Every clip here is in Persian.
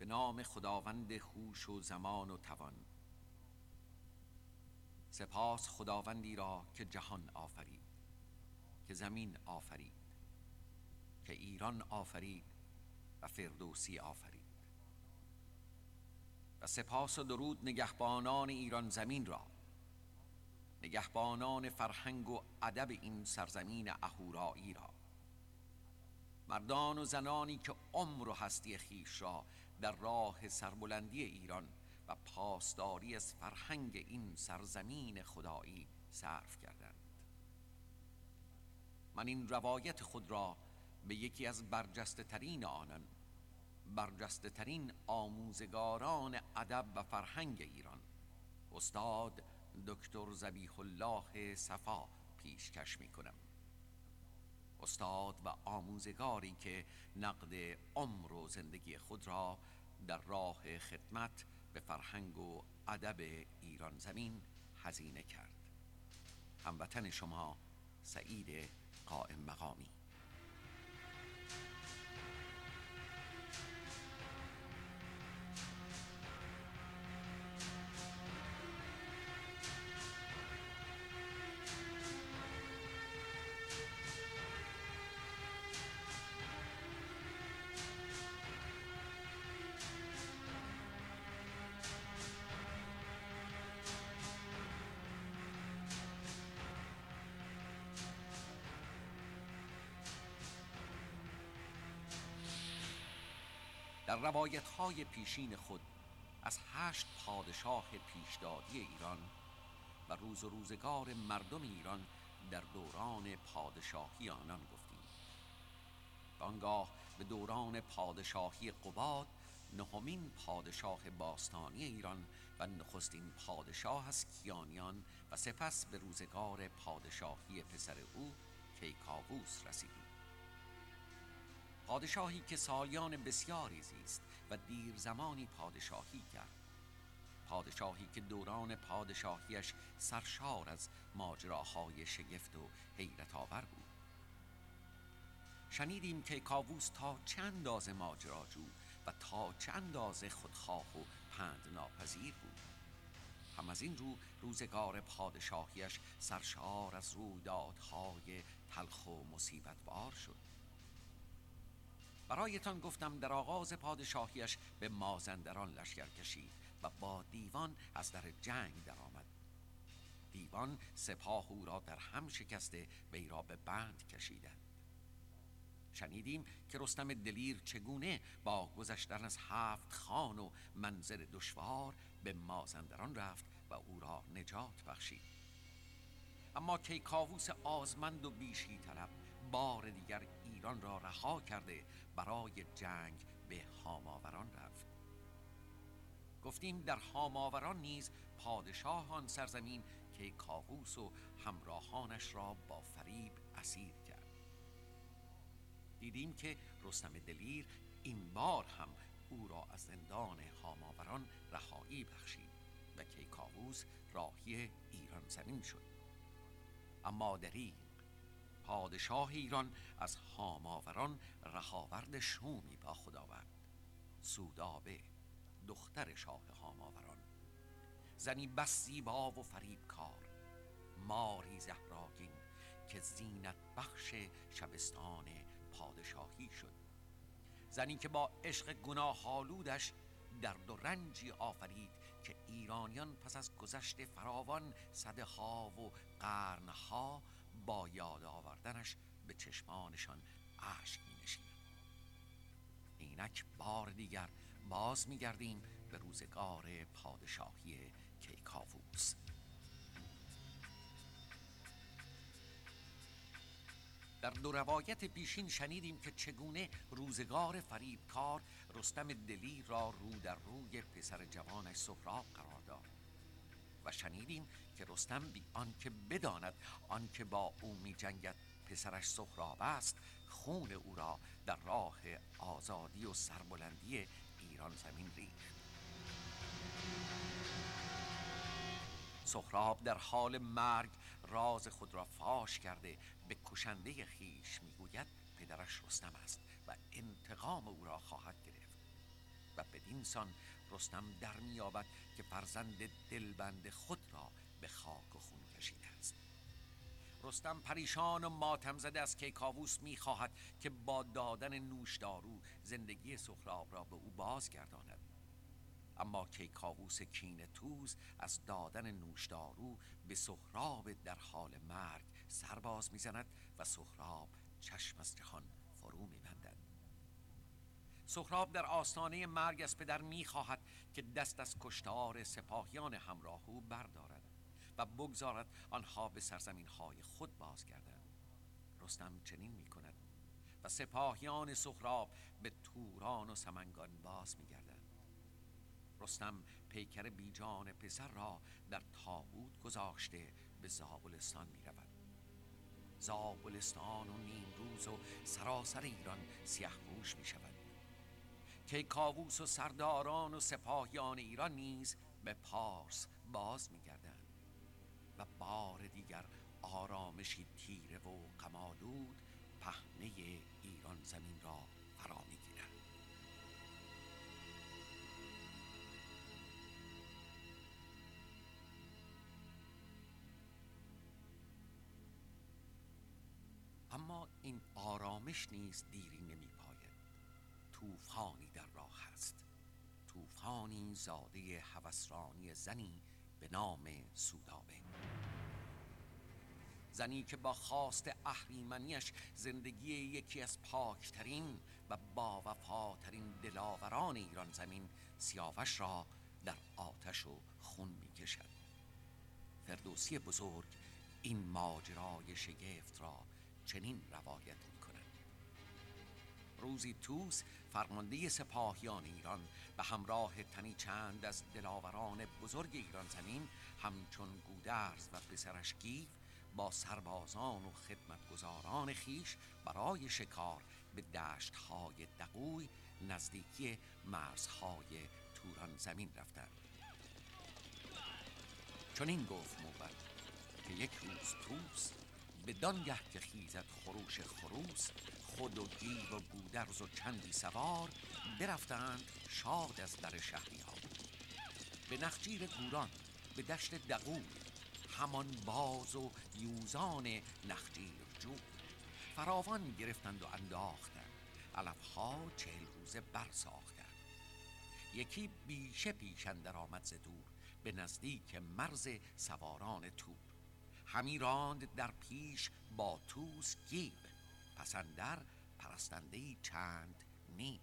به نام خداوند خوش و زمان و توان. سپاس خداوندی را که جهان آفرید که زمین آفرید که ایران آفرید و فردوسی آفرید. و سپاس و درود نگهبانان ایران زمین را نگهبانان فرهنگ و ادب این سرزمین اهورایی را. مردان و زنانی که عمر و هستی خیش را در راه سربلندی ایران و پاسداری از فرهنگ این سرزمین خدایی صرف کردند. من این روایت خود را به یکی از برجسته ترین آنان برجسته ترین آموزگاران ادب و فرهنگ ایران استاد دکتر زبیح الله صفا پیشکش می کنم استاد و آموزگاری که نقد عمر و زندگی خود را در راه خدمت به فرهنگ و ادب ایران زمین هزینه کرد. هموطن شما سعید قائم مقامی. در روایت های پیشین خود از هشت پادشاه پیشدادی ایران و روز و روزگار مردم ایران در دوران پادشاهی آنان گفتیم. آنگاه به دوران پادشاهی قباد نهمین پادشاه باستانی ایران و نخستین پادشاه از کیانیان و سپس به روزگار پادشاهی پسر او کیکاووس رسیدیم. پادشاهی که سالیان بسیاری زیست و دیر زمانی پادشاهی کرد. پادشاهی که دوران پادشاهیش سرشار از ماجراهای شگفت و حیرت آور بود. شنیدیم که کاووس تا چند اندازه ماجراجو و تا چند اندازه خودخواه و پند ناپذیر بود. هم از این رو روزگار پادشاهیش سرشار از رویدادهای تلخ و مصیبتوار شد. برایتان گفتم در آغاز پادشاهیش به مازندران لشکر کشید و با دیوان از در جنگ درآمد. دیوان سپاه او را در هم شکسته وی را به بند کشیدند. شنیدیم که رستم دلیر چگونه با گذشتن از هفت خان و منظر دشوار به مازندران رفت و او را نجات بخشید. اما کیکاووس آزمند و بیشی طلب بار دیگر ایران را رها کرده برای جنگ به هاماوران رفت. گفتیم در هاماوران نیز پادشاه آن سرزمین که کاووس و همراهانش را با فریب اسیر کرد. دیدیم که رستم دلیر این بار هم او را از زندان هاماوران رهایی بخشید و کیکاووس راهی ایران زمین شد. اما دریغ پادشاه ایران از هاماوران رهاورد شومی با خود آورد سودابه دختر شاه هاماوران. زنی بس زیبا و کار. ماری زهراگین که زینت بخش شبستان پادشاهی شد. زنی که با عشق گناه آلودش درد و رنجی آفرید که ایرانیان پس از گذشت فراوان صده ها و قرنها با یاد آوردنش به چشمانشان اشک می نشید اینک بار دیگر باز می گردیم به روزگار پادشاهی کیکاووس. در دو روایت پیشین شنیدیم که چگونه روزگار فریبکار رستم دلی را رو در روی پسر جوانش سهراب قرار داد. و شنیدیم که رستم بی آنکه بداند آنکه با او می جنگد پسرش سهراب است خون او را در راه آزادی و سربلندی ایران زمین ریخت. سهراب در حال مرگ راز خود را فاش کرده به کشنده خیش می‌گوید پدرش رستم است و انتقام او را خواهد گرفت. و بدین سان رستم در میابد که فرزند دلبند خود را به خاک و خون کشیده است. رستم پریشان و ماتم زده از کیکاووس می‌خواهد که با دادن نوشدارو زندگی سخراب را به او بازگرداند. اما کیکاووس کین توز از دادن نوشدارو به سخراب در حال مرگ سرباز می‌زند و سخراب چشم از جهان سخراب در آستانه مرگ از پدر می‌خواهد که دست از کشتار سپاهیان همراه او بردارد و بگذارد آنها به سرزمین های خود بازگردند. رستم چنین می کند و سپاهیان سخراب به توران و سمنگان باز می رستم پیکر بیجان پسر را در تابوت گذاشته به زابلستان می رود زابلستان و نیمروز و سراسر ایران سیاه می شود کاووس و سرداران و سپاهیان ایران نیز به پارس باز می گردند و بار دیگر آرامشی تیره و قمالود پهنه ایران زمین را فرا می اما این آرامش نیز دیری نمی توفانی در راه است. توفانی زاده هوسرانی زنی به نام سودابه. زنی که با خواست اهریمنیش زندگی یکی از پاکترین و با وفاترین دلاوران ایران زمین سیاوش را در آتش و خون می کشد فردوسی بزرگ این ماجرای شگفت را چنین روایت روزی توس فرمانده سپاهیان ایران به همراه تنی چند از دلاوران بزرگ ایران زمین همچون گودرز و پسرش گیف با سربازان و خدمتگزاران خیش برای شکار به دشت های دقوی نزدیکی مرزهای توران زمین رفتند. چون این گفت که یک روز توس به دانگه که خیزد خروش خروس خود و گیو و گودرز و چندی سوار برفتند شاد از در شهری ها به نخجیر گوران به دشت دقوی همان باز و یوزان نخجیر جو. فراوان گرفتند و انداختند علفها چهل روزه برساختند. یکی بیشه پیشندر آمد ز دور به نزدیک مرز سواران تو همی راند در پیش با توس پسندر پرستنده چند نیو.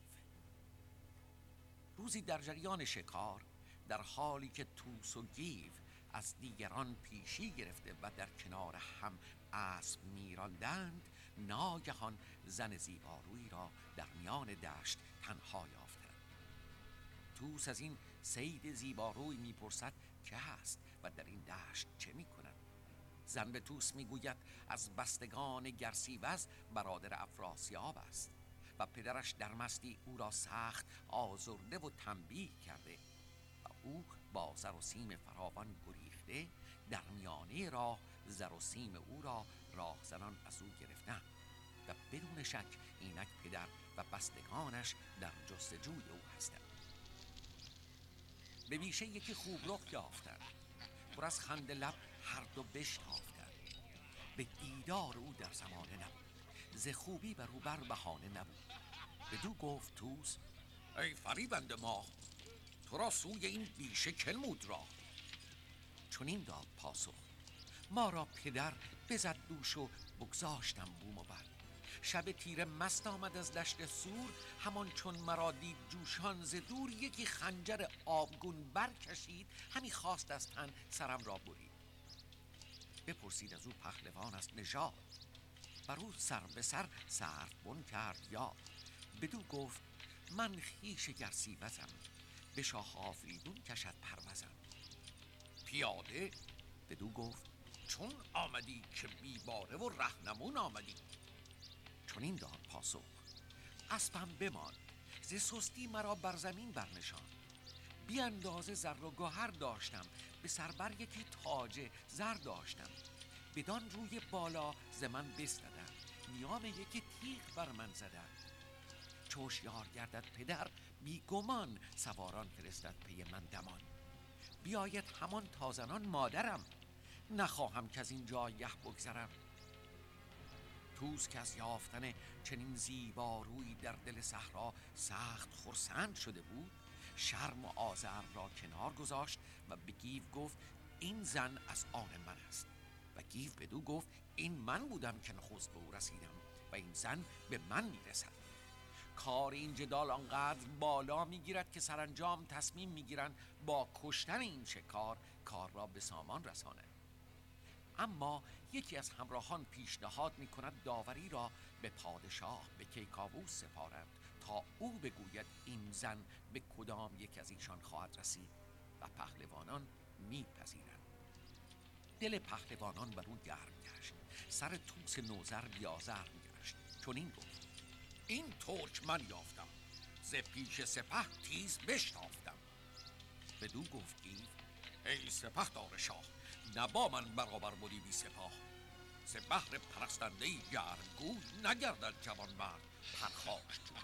روزی در جریان شکار در حالی که توس و گیو از دیگران پیشی گرفته و در کنار هم اسب میراندند ناگهان زن زیبارویی را در میان دشت تنها یافتند. توس از این سید زیباروی می‌پرسد که هست و در این دشت چه می‌کند. زن به توس می‌گوید از بستگان گرسیوز برادر افراسیاب است. و پدرش در مستی او را سخت آزرده و تنبیه کرده و او با زر و سیم فراوان گریخته در میانه راه زر و سیم او را راهزنان از او گرفتن و بدون شک اینک پدر و بستگانش در جستجوی او هستند. به بیشه یکی خوب رخ یافتند. پر از خنده لب هر دو بشتافتند. به دیدار او در زمانه نبود. ز خوبی و روبر بهانه نبود. بدو گفت توس ای فریبند ما تو را سوی این بیشه کلمود را؟ چون داد پاسخ ما را پدر بزد دوش و بگذاشتم بوم و بر. شب تیره مست آمد از دشت سور همان چون مرا دید جوشان ز دور یکی خنجر آبگون برکشید همی خواست از تن سرم را برید بپرسید از او پهلوان است نژاد. بر او سر به سر بن کرد یاد. بدو گفت من خیش گرسیوزم. به شاه آفریدون کشد پروزم پیاده بدو گفت چون آمدی که بیباره و رهنمون آمدی. چون این داد پاسخ اسبم بمان ز سستی مرا بر زمین برنشان بی اندازه زر و گوهر داشتم. به سربر یکی تاج زر داشتم. بدان روی بالا ز من بستدن. نیام یکی تیغ بر من زدن. چوشیار گردد پدر بیگمان سواران فرستد پی من دمان. بیاید همان تازنان مادرم. نخواهم که از این جایه بگذرم. توس که از یافتن چنین زیبارویی در دل صحرا سخت خرسند شده بود شرم و آزر را کنار گذاشت و به گیو گفت این زن از آن من است. و گیو بدو گفت این من بودم که نخست به او رسیدم و این زن به من می‌رسد. کار این جدال آنقدر بالا می‌گیرد که سرانجام تصمیم می‌گیرند با کشتن این شکار کار را به سامان رسانند اما یکی از همراهان پیشنهاد می کند داوری را به پادشاه به کیکاووس سپارند. او بگوید این زن به کدام یک از ایشان خواهد رسید و پهلوانان میپذیرند. دل پهلوانان بر او گرم گشت. سر توس نوزر بیازر میگشت چون این گفت این ترک من یافتم. ز پیش سپه تیز بشتافتم. بدو گفت گیو ای سپه دار شاه نبا من برابر بودی بی سپاه. ز بهر پرستنده گرگو نگردد جوان مرد پرخاش جو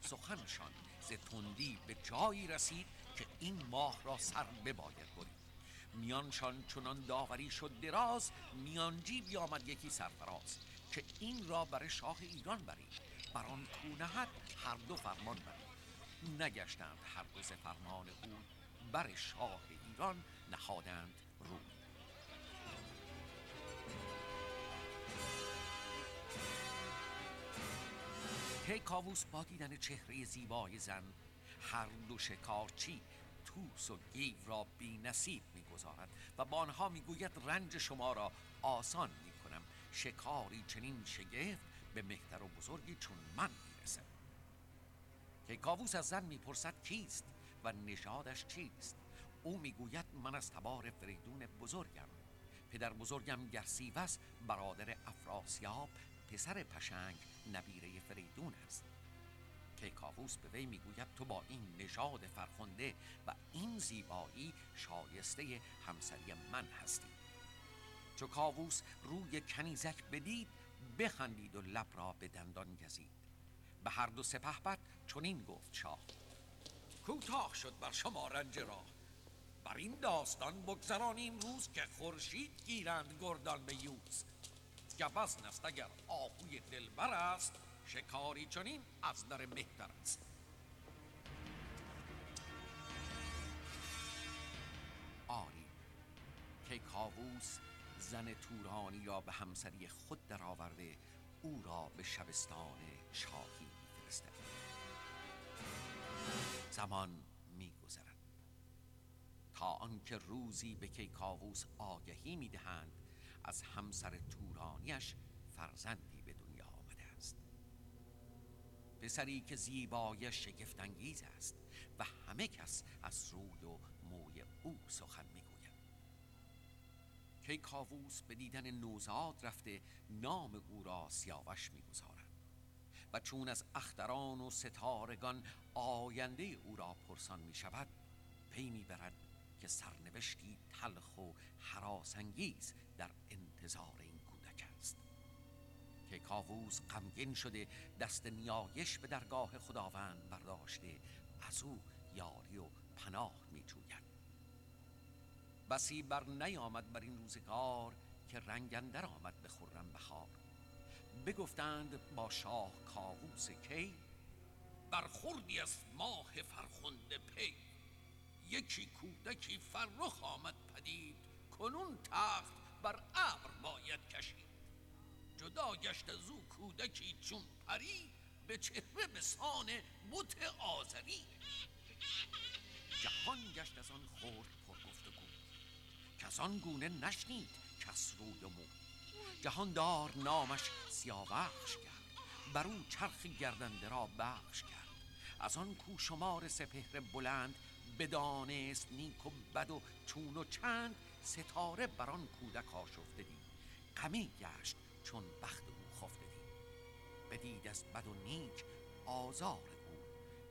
سخنشان ز تندی به جایی رسید که این ماه را سر بباید برید میانشان چنان داوری شد دراز میانجی بیامد یکی سرفراز که این را برای شاه ایران برید بر آن کونهت هر دو فرمان برید نگشتند ز فرمان او بر شاه ایران نهادند رو کاووس با دیدن چهره زیبای زن هر دو شکارچی توس و گیو را بی نصیب می‌گذارد و با آنها می‌گوید رنج شما را آسان می‌کنم. شکاری چنین شگفت به مهتر و بزرگی چون من می‌رسم کاووس از زن می‌پرسد کیست و نژادش چیست؟ او می‌گوید من از تبار فریدون بزرگم. پدر بزرگم گرسیوس برادر افراسیاب پسر پشنگ نبیره فریدون است. کاووس به وی می‌گوید تو با این نژاد فرخنده و این زیبایی شایسته همسری من هستی. چو کاووس روی کنیزک بدید بخندید و لب را به دندان گزید. به هر دو سپه بد چنین گفت شاه. کوتاه شد بر شما رنج را بر این داستان بگذرانیم روز که خورشید گیرند گردان به یوز گوزن است اگر آهوی دلبر است شکاری چنین از در مهتر است آری که کاووس زن تورانی را به همسری خود درآورده او را به شبستان شاهی میفرستد زمان میگذرد تا آنکه روزی به کیکاووس آگهی می‌دهند از همسر تورانیش فرزندی به دنیا آمده است. پسری که زیبای شگفتانگیز است و همه کس از روی و موی او سخن می‌گوید. کیکاووس به دیدن نوزاد رفته نام او را سیاوش می‌گذارد. و چون از اختران و ستارگان آینده او را پرسان می شود پی می‌برد که سرنوشتی تلخ و حراسانگیز در انتظار این کودک است. که کاووس غمگین شده دست نیایش به درگاه خداوند برداشته از او یاری و پناه می جوید بسی بر نیامد بر این روزگار که رنگندر آمد به خرم بهار. بگفتند با شاه کاووس کی؟ برخوردی از ماه فرخنده پی. یکی کودکی فرخ آمد پدید کنون تخت بر ابر باید کشید. جدا گشت از او کودکی چون پری به چهره به سان بت آزری جهان گشت از آن خورد پر از آن گونه نشنید کس روی و مو جهاندار نامش سیاوخش کرد. بر او چرخ گردنده را بخش کرد. از آن کو شمار سپهر بلند بدانست نیک و بد و چون و چند ستاره بر آن کودک آشفته دید غمی گشت چون بخت او خفته دید بدید از بد و نیک آزار او.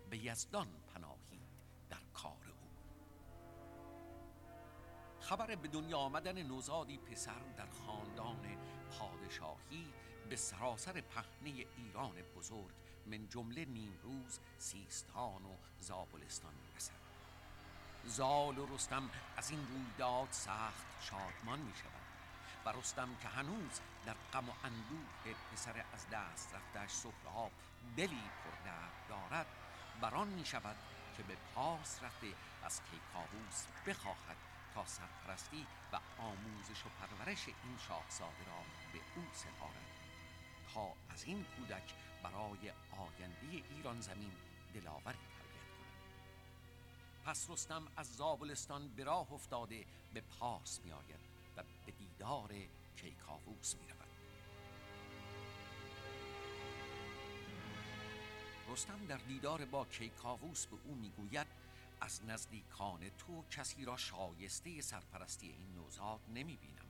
به یزدان پناهید در کار او. خبر به دنیا آمدن نوزادی پسر در خاندان پادشاهی به سراسر پهنه ایران بزرگ من جمله نیمروز سیستان و زابلستان می‌رسد. زال و رستم از این رویداد سخت شادمان می شود و رستم که هنوز در غم و اندوه پسر از دست رفتش سهراب دلی پردرد دارد بران می شود که به پاس رفته از کیکاووس بخواهد تا سرپرستی و آموزش و پرورش این شاهزاده را به او سپارد. تا از این کودک برای آینده ایران زمین دلاوری پس رستم از زابلستان به راه افتاده به پارس می آید و به دیدار کیکاووس می رود رستم در دیدار با کیکاووس به او می‌گوید از نزدیکان تو کسی را شایسته سرپرستی این نوزاد نمی بینم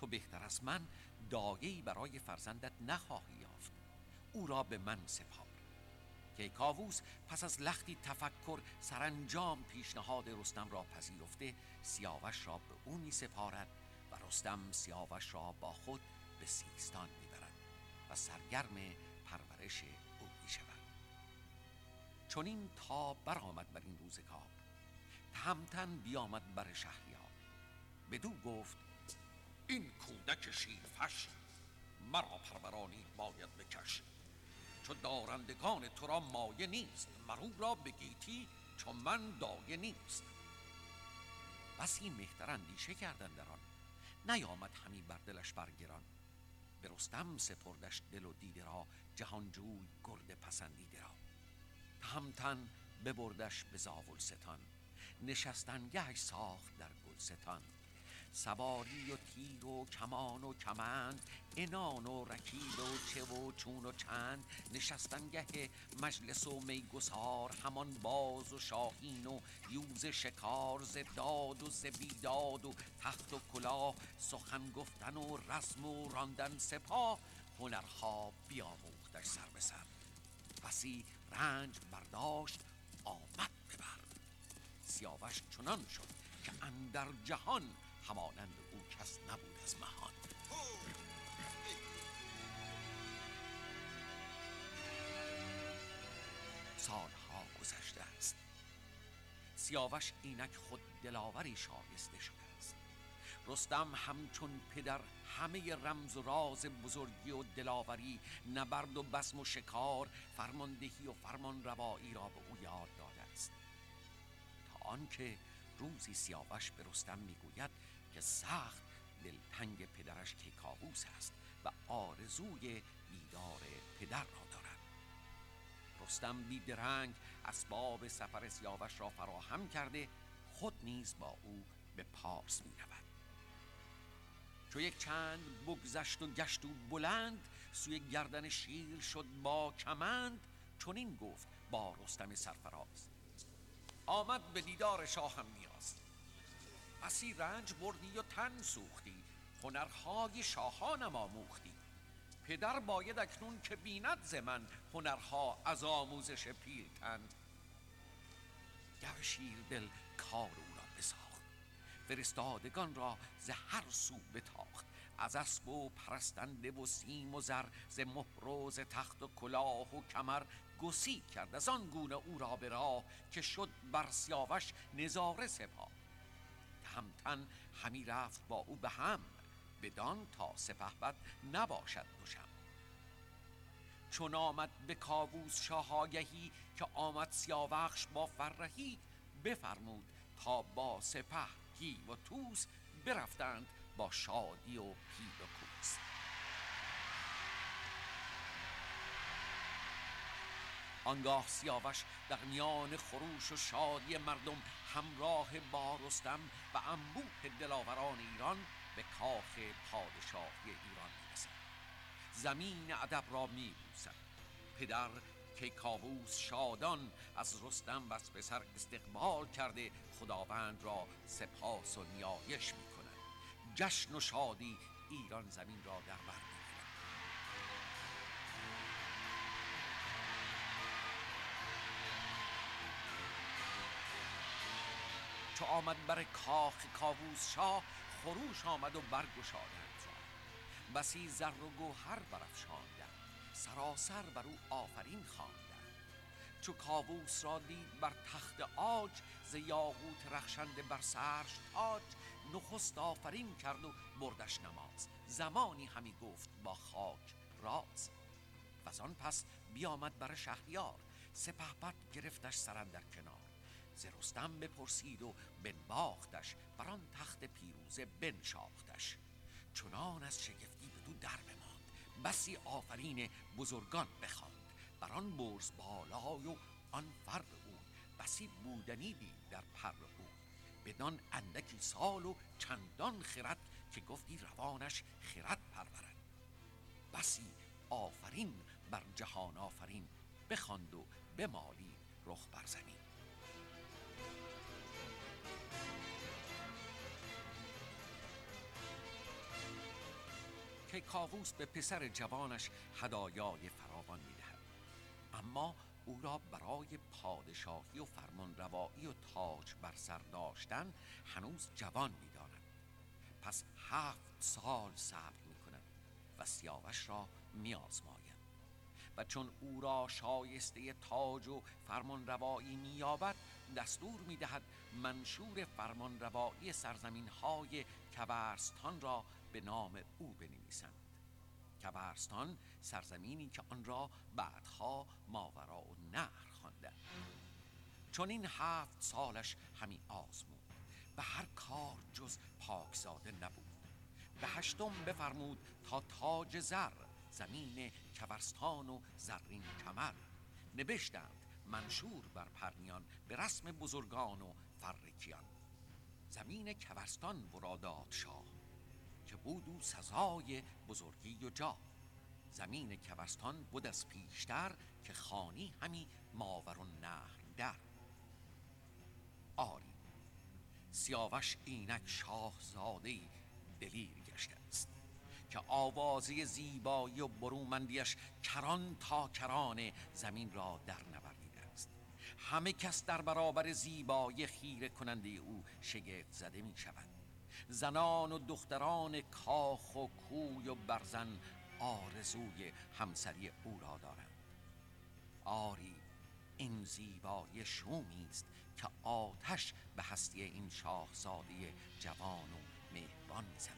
تو بهتر از من دایه‌ای برای فرزندت نخواهی یافت. او را به من سپار. کیکاووس پس از لختی تفکر سرانجام پیشنهاد رستم را پذیرفته سیاوش را به او می سپارد و رستم سیاوش را با خود به سیستان می برد و سرگرم پرورش او می شود چون این تا برآمد بر این روزگار تهمتن بیامد بر شهریار. بدو گفت این کودک شیرفش مرا پرورانی باید بکش. چو دارندگان تو را مایه نیست مرو را بگیتی چون من دایه نیست. بسی مهتر اندیشه کردن در آن. نیامد همی بر دلش برگران. به رستم سپردش دل و دیده را جهانجوی گرد پسندیده را. تهمتن ببردش به زاولستان. نشستنگهش ساخت در گلستان. سواری و تیر و کمان و کمند انان و رکیل و چه و چون و چند. نشستنگه مجلس و میگسار همان باز و شاهین و یوز شکار ز داد و ز بیداد و تخت و کلاه. سخن گفتن و رسم و راندن سپاه. هنرها بیاموختش سر به سر. بسی رنج برداشت آمد ببر سیاوش چنان شد که اندر جهان همانند او کس نبود از مهان. سالها گذشته است. سیاوش اینک خود دلاوری شایسته شده است. رستم همچون پدر همه رمز و راز بزرگی و دلاوری نبرد و بسم و شکار فرماندهی و فرمان روایی را به او یاد داده است. تا آنکه روزی سیاوش به رستم می‌گوید سخت دلتنگ پدرش کیکاووس است و آرزوی دیدار پدر را دارد. رستم بیدرنگ اسباب سفر سیاوش را فراهم کرده خود نیز با او به پارس می رود چو یک چند بگذشت و گشت و بلند سوی گردن شیر شد با کمند چنین گفت با رستم سرفراز آمد به دیدار شاهم نیاز. بسی رنج بردی و تن سوختی هنرهای شاهانم آموختی. پدر باید اکنون که بیند ز من هنرها از آموزش پیلتن. گو شیر دل کار او را بساخت فرستادگان را ز هر سو بتاخت. از اسب و پرستنده و سیم و زر ز مهر و ز تخت و کلاه و کمر گسی کرد. از آن گونه او را به راه که شد بر سیاوش نظاره سپاه. تهمتن همی رفت با او به هم بدان تا سپهبد نباشد دوشم. چون آمد به کاووس شاه آگهی که آمد سیاوخش با فرهی بفرمود تا با سپه گیو و توس برفتند با شادی و پید و کوس آنگاه سیاوش در میان خروش و شادی مردم همراه با رستم و انبوه دلاوران ایران به کاخ پادشاهی ایران می‌رسد. زمین ادب را میبوسد. پدر کیکاووس شادان از رستم و از پسر استقبال کرده خداوند را سپاس و نیایش می‌کند. جشن و شادی ایران زمین را در بر چو آمد بر کاخ کاووس شاه خروش آمد و برگشادند را. بسی زر و گوهر برافشاندند سراسر بر او آفرین خواندند. چو کاووس را دید بر تخت آج ز یاقوت رخشنده بر سرش تاج نخست آفرین کرد و بردش نماز. زمانی همی گفت با خاک راز. و آن پس بیامد بر شهریار سپهبد گرفتش سرن در کنار. ز رستم بپرسید و بنباختش بر آن تخت پیروزه بنشاختش. چنان از شگفتی بدو در بماند بسی آفرین بزرگان بخواند. بر آن برز بالای و آن فر او بسی بودنی دید در پر او. بدان اندکی سال و چندان خرد که گفتی روانش خرد پرورد. بسی آفرین بر جهان آفرین بخواند و بمالی رخ بر که کاووس به پسر جوانش هدایای فراوان می‌دهد. اما او را برای پادشاهی و فرمان روایی و تاج بر سر داشتن هنوز جوان می‌داند. پس هفت سال صبر می کند و سیاوش را میآزماید. و چون او را شایسته تاج و فرمان روایی مییابد دستور می‌دهد منشور فرمان روایی سرزمین های کبرستان را به نام او بنویسند. کبرستان سرزمینی که آن را بعدها ماورا و نهر خواندند. چون این هفت سالش همی آزمود. به هر کار جز پاکزاده نبود. به هشتم بفرمود تا تاج زر زمین کبرستان و زرین کمر. نبشتند منشور بر پرنیان به رسم بزرگان و فرکیان زمین کبرستان ورادات شاه که بود او سزای بزرگی و جا. زمین کبرستان بود از پیشتر که خانی همی ماور و نهر در. آری سیاوش اینک شاهزاده دلیر گشته است که آوازه زیبایی و برومندیش کران تا کران زمین را در نوردیده است. همه کس در برابر زیبایی خیره کننده او شگفت زده می شود زنان و دختران کاخ و کوی و برزن آرزوی همسری او را دارند. آری این زیبایی شومی است که آتش به هستی این شاهزاده جوان و مهربان می‌زند.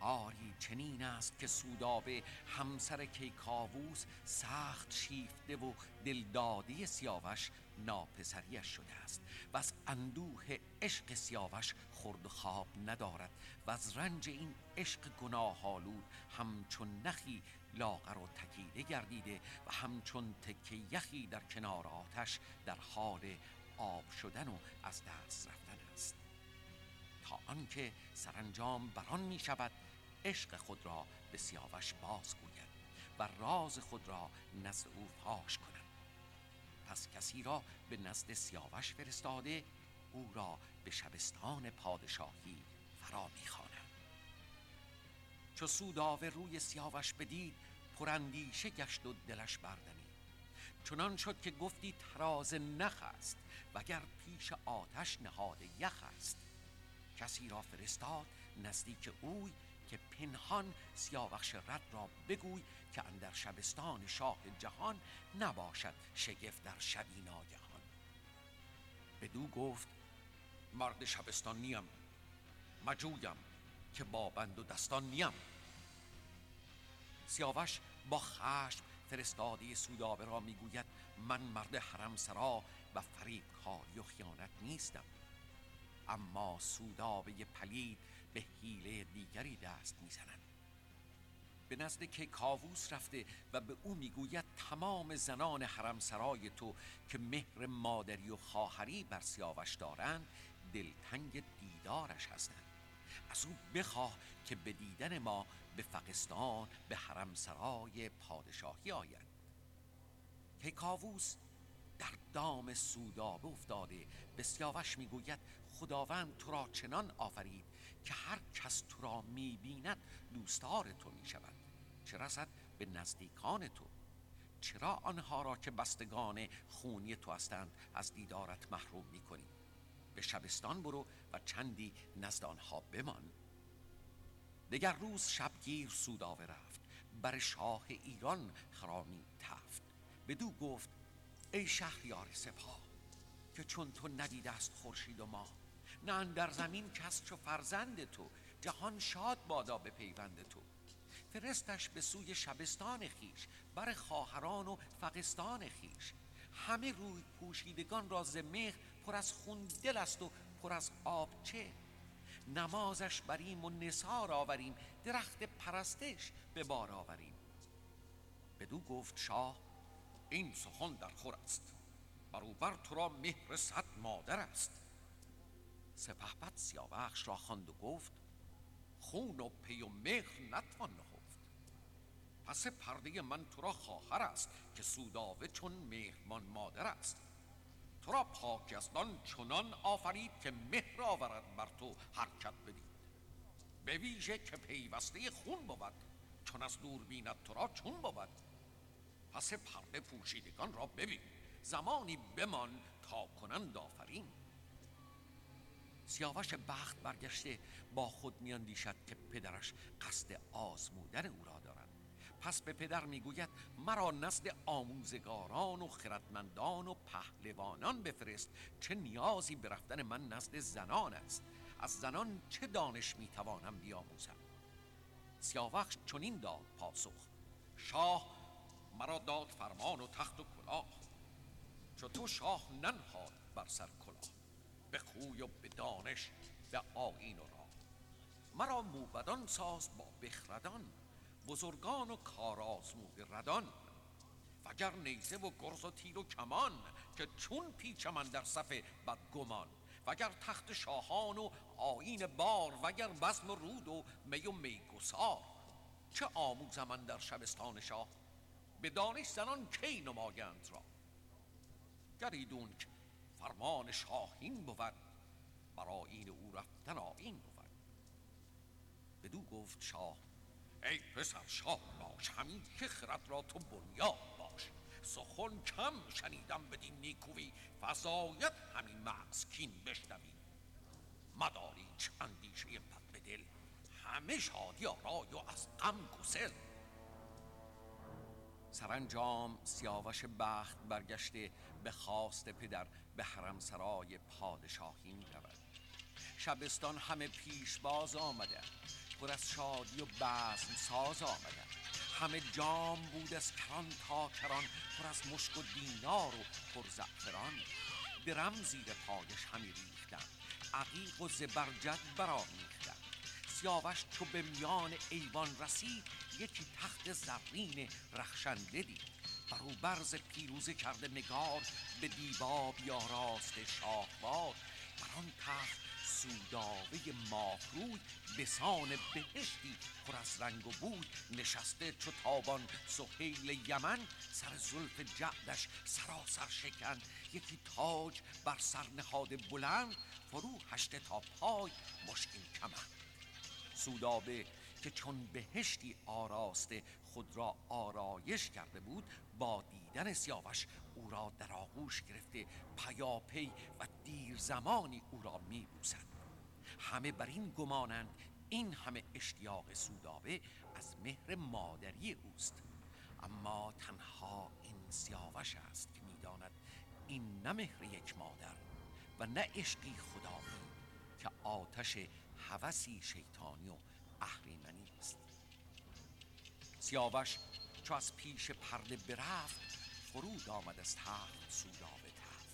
آری چنین است که سودابه همسر کیکاووس سخت شیفته و دلداده سیاوش ناپسریش شده است. و از اندوه عشق سیاوش خورد خواب ندارد. و از رنج این عشق گناه آلود همچون نخی لاغر و تکیده گردیده و همچون تکه یخی در کنار آتش در حال آب شدن و از دست رفتن است. تا آنکه سرانجام بران می شود عشق خود را به سیاوش بازگوید و راز خود را نزد او فاش کند. پس کسی را به نزد سیاوش فرستاده او را به شبستان پادشاهی فرا می‌خواند. چو سوداوه روی سیاوش بدید پراندیشه گشت و دلش بردنید چنان شد که گفتی تراز نخ است وگر پیش آتش نهاد یخ است. کسی را فرستاد نزدیک اوی که پنهان سیاوخش رد را بگوی که اندر شبستان شاه جهان نباشد شگفت در شبی ناگهان. بدو گفت مرد شبستان نیم مجویم که با بند و دستان نیم. سیاوش با خشم فرستاده سودابه را می‌گوید من مرد حرم سرا و فریب کاری و خیانت نیستم. اما سودابه پلید به حیله دیگری دست می‌زنند. به نزد که کاووس رفته و به او می‌گوید تمام زنان حرم سرای تو که مهر مادری و خواهری بر سیاوش دارند دلتنگ دیدارش هستند. از او بخواه که به دیدن ما به فقستان به حرم سرای پادشاهی آید که کاووس در دام سودابه افتاده. به سیاوش می‌گوید خداوند تو را چنان آفرید که هر کس تو را می‌بیند دوستار تو می‌شود. چه رسد به نزدیکان تو. چرا آنها را که بستگان خونی تو هستند از دیدارت محروم می‌کنی؟ به شبستان برو و چندی نزد آنها بمان. دگر روز شبگیر سوداوه رفت. بر شاه ایران خرانی تفت. بدو گفت ای شهریار سپاه که چون تو ندیده است خورشید و ماه نه در زمین کس چو فرزند تو جهان شاد بادا به پیوند تو. فرستش به سوی شبستان خیش بر خواهران و فقستان خیش همه روی پوشیدگان را ز پر از خون دل است و پر از آب چه نمازش بریم و نثار آوریم درخت پرستش به بار آوریم. بدو گفت شاه این سخن در خور است. بروبر تو را مهر صد مادر است. سپهبد سیاوخش را خواند و گفت خون و پی و مهر نتوان نهفت. پس پرده من تو را خواهر است که سوداوه چون مهرمان مادر است. تو را پاک چنان آفرید که مهر آورد بر تو حرکت بدید. به ویژه که پیوسته خون بود چون از دور بیند تو را چون بود. پس پرده پوشیدگان را ببین زمانی بمان تا کنند آفرین. سیاوش بخت برگشته با خود میاندیشد که پدرش قصد آزمودن او را دارد. پس به پدر می‌گوید مرا نزد آموزگاران و خردمندان و پهلوانان بفرست چه نیازی به رفتن من نزد زنان است؟ از زنان چه دانش می‌توانم بیاموزم؟ سیاوخش چنین داد پاسخ. شاه مرا داد فرمان و تخت و کلاه. چو تو شاه ننهاد بر سر به خوی و به دانش به آیین و راه. مرا موبدان ساز با بخردان بزرگان و کارآزموده ردان. وگر نیزه و گرز و تیر و کمان که چون پیچم در صف بدگمان. وگر تخت شاهان و آین بار وگر بزم رود و می و میگسار. چه آموزم در شبستان شاه؟ به دانش زنان کی نمایند را؟ گریدون که فرمان شاهین بود. برای این او رفتن آین بود. بدو گفت شاه ای پسر شاه باش همین که خرد را تو بنیاد باش. سخن کم شنیدم بدین نیکوی فضایت همین مغز کین بشنوی. مداری اندیشه بد به دل همه شادی آرای و از غم گسل. سرانجام سیاوش بخت برگشته به خواست پدر به حرم سرای پادشاهی می رود. شبستان همه پیش باز آمده پر از شادی و بزم ساز آمدن همه جام بود از کران تا کران پر از مشک و دینار و پر زعفران. درم زیر پایش همی ریختن عقیق و زبرجد برآمیختن سیاوش چو به میان ایوان رسید یکی تخت زرین رخشنده دید. برو برز پیروزه کرده نگار به دیبا بیاراست شاهوار. بر آن تخت سوداوه ماهروی بسان بهشتی پر از رنگ و بود نشسته چو تابان سهیل یمن سر زلف جعدش سراسر شکن. یکی تاج بر سر نهاد بلند فرو هشته تا پای مشکین کمن سودابه که چون بهشتی آراسته خود را آرایش کرده بود با دیدن سیاوش او را در آغوش گرفته پیاپی و دیر زمانی او را میبوسد. همه بر این گمانند این همه اشتیاق سودابه از مهر مادری اوست. اما تنها این سیاوش است که می‌داند این نه مهر یک مادر و نه عشقی خدایی که آتش هوسی شیطانی و اهریمنی است. سیاوش چو از پیش پرده برفت فرود آمد از تخت سودابه تفت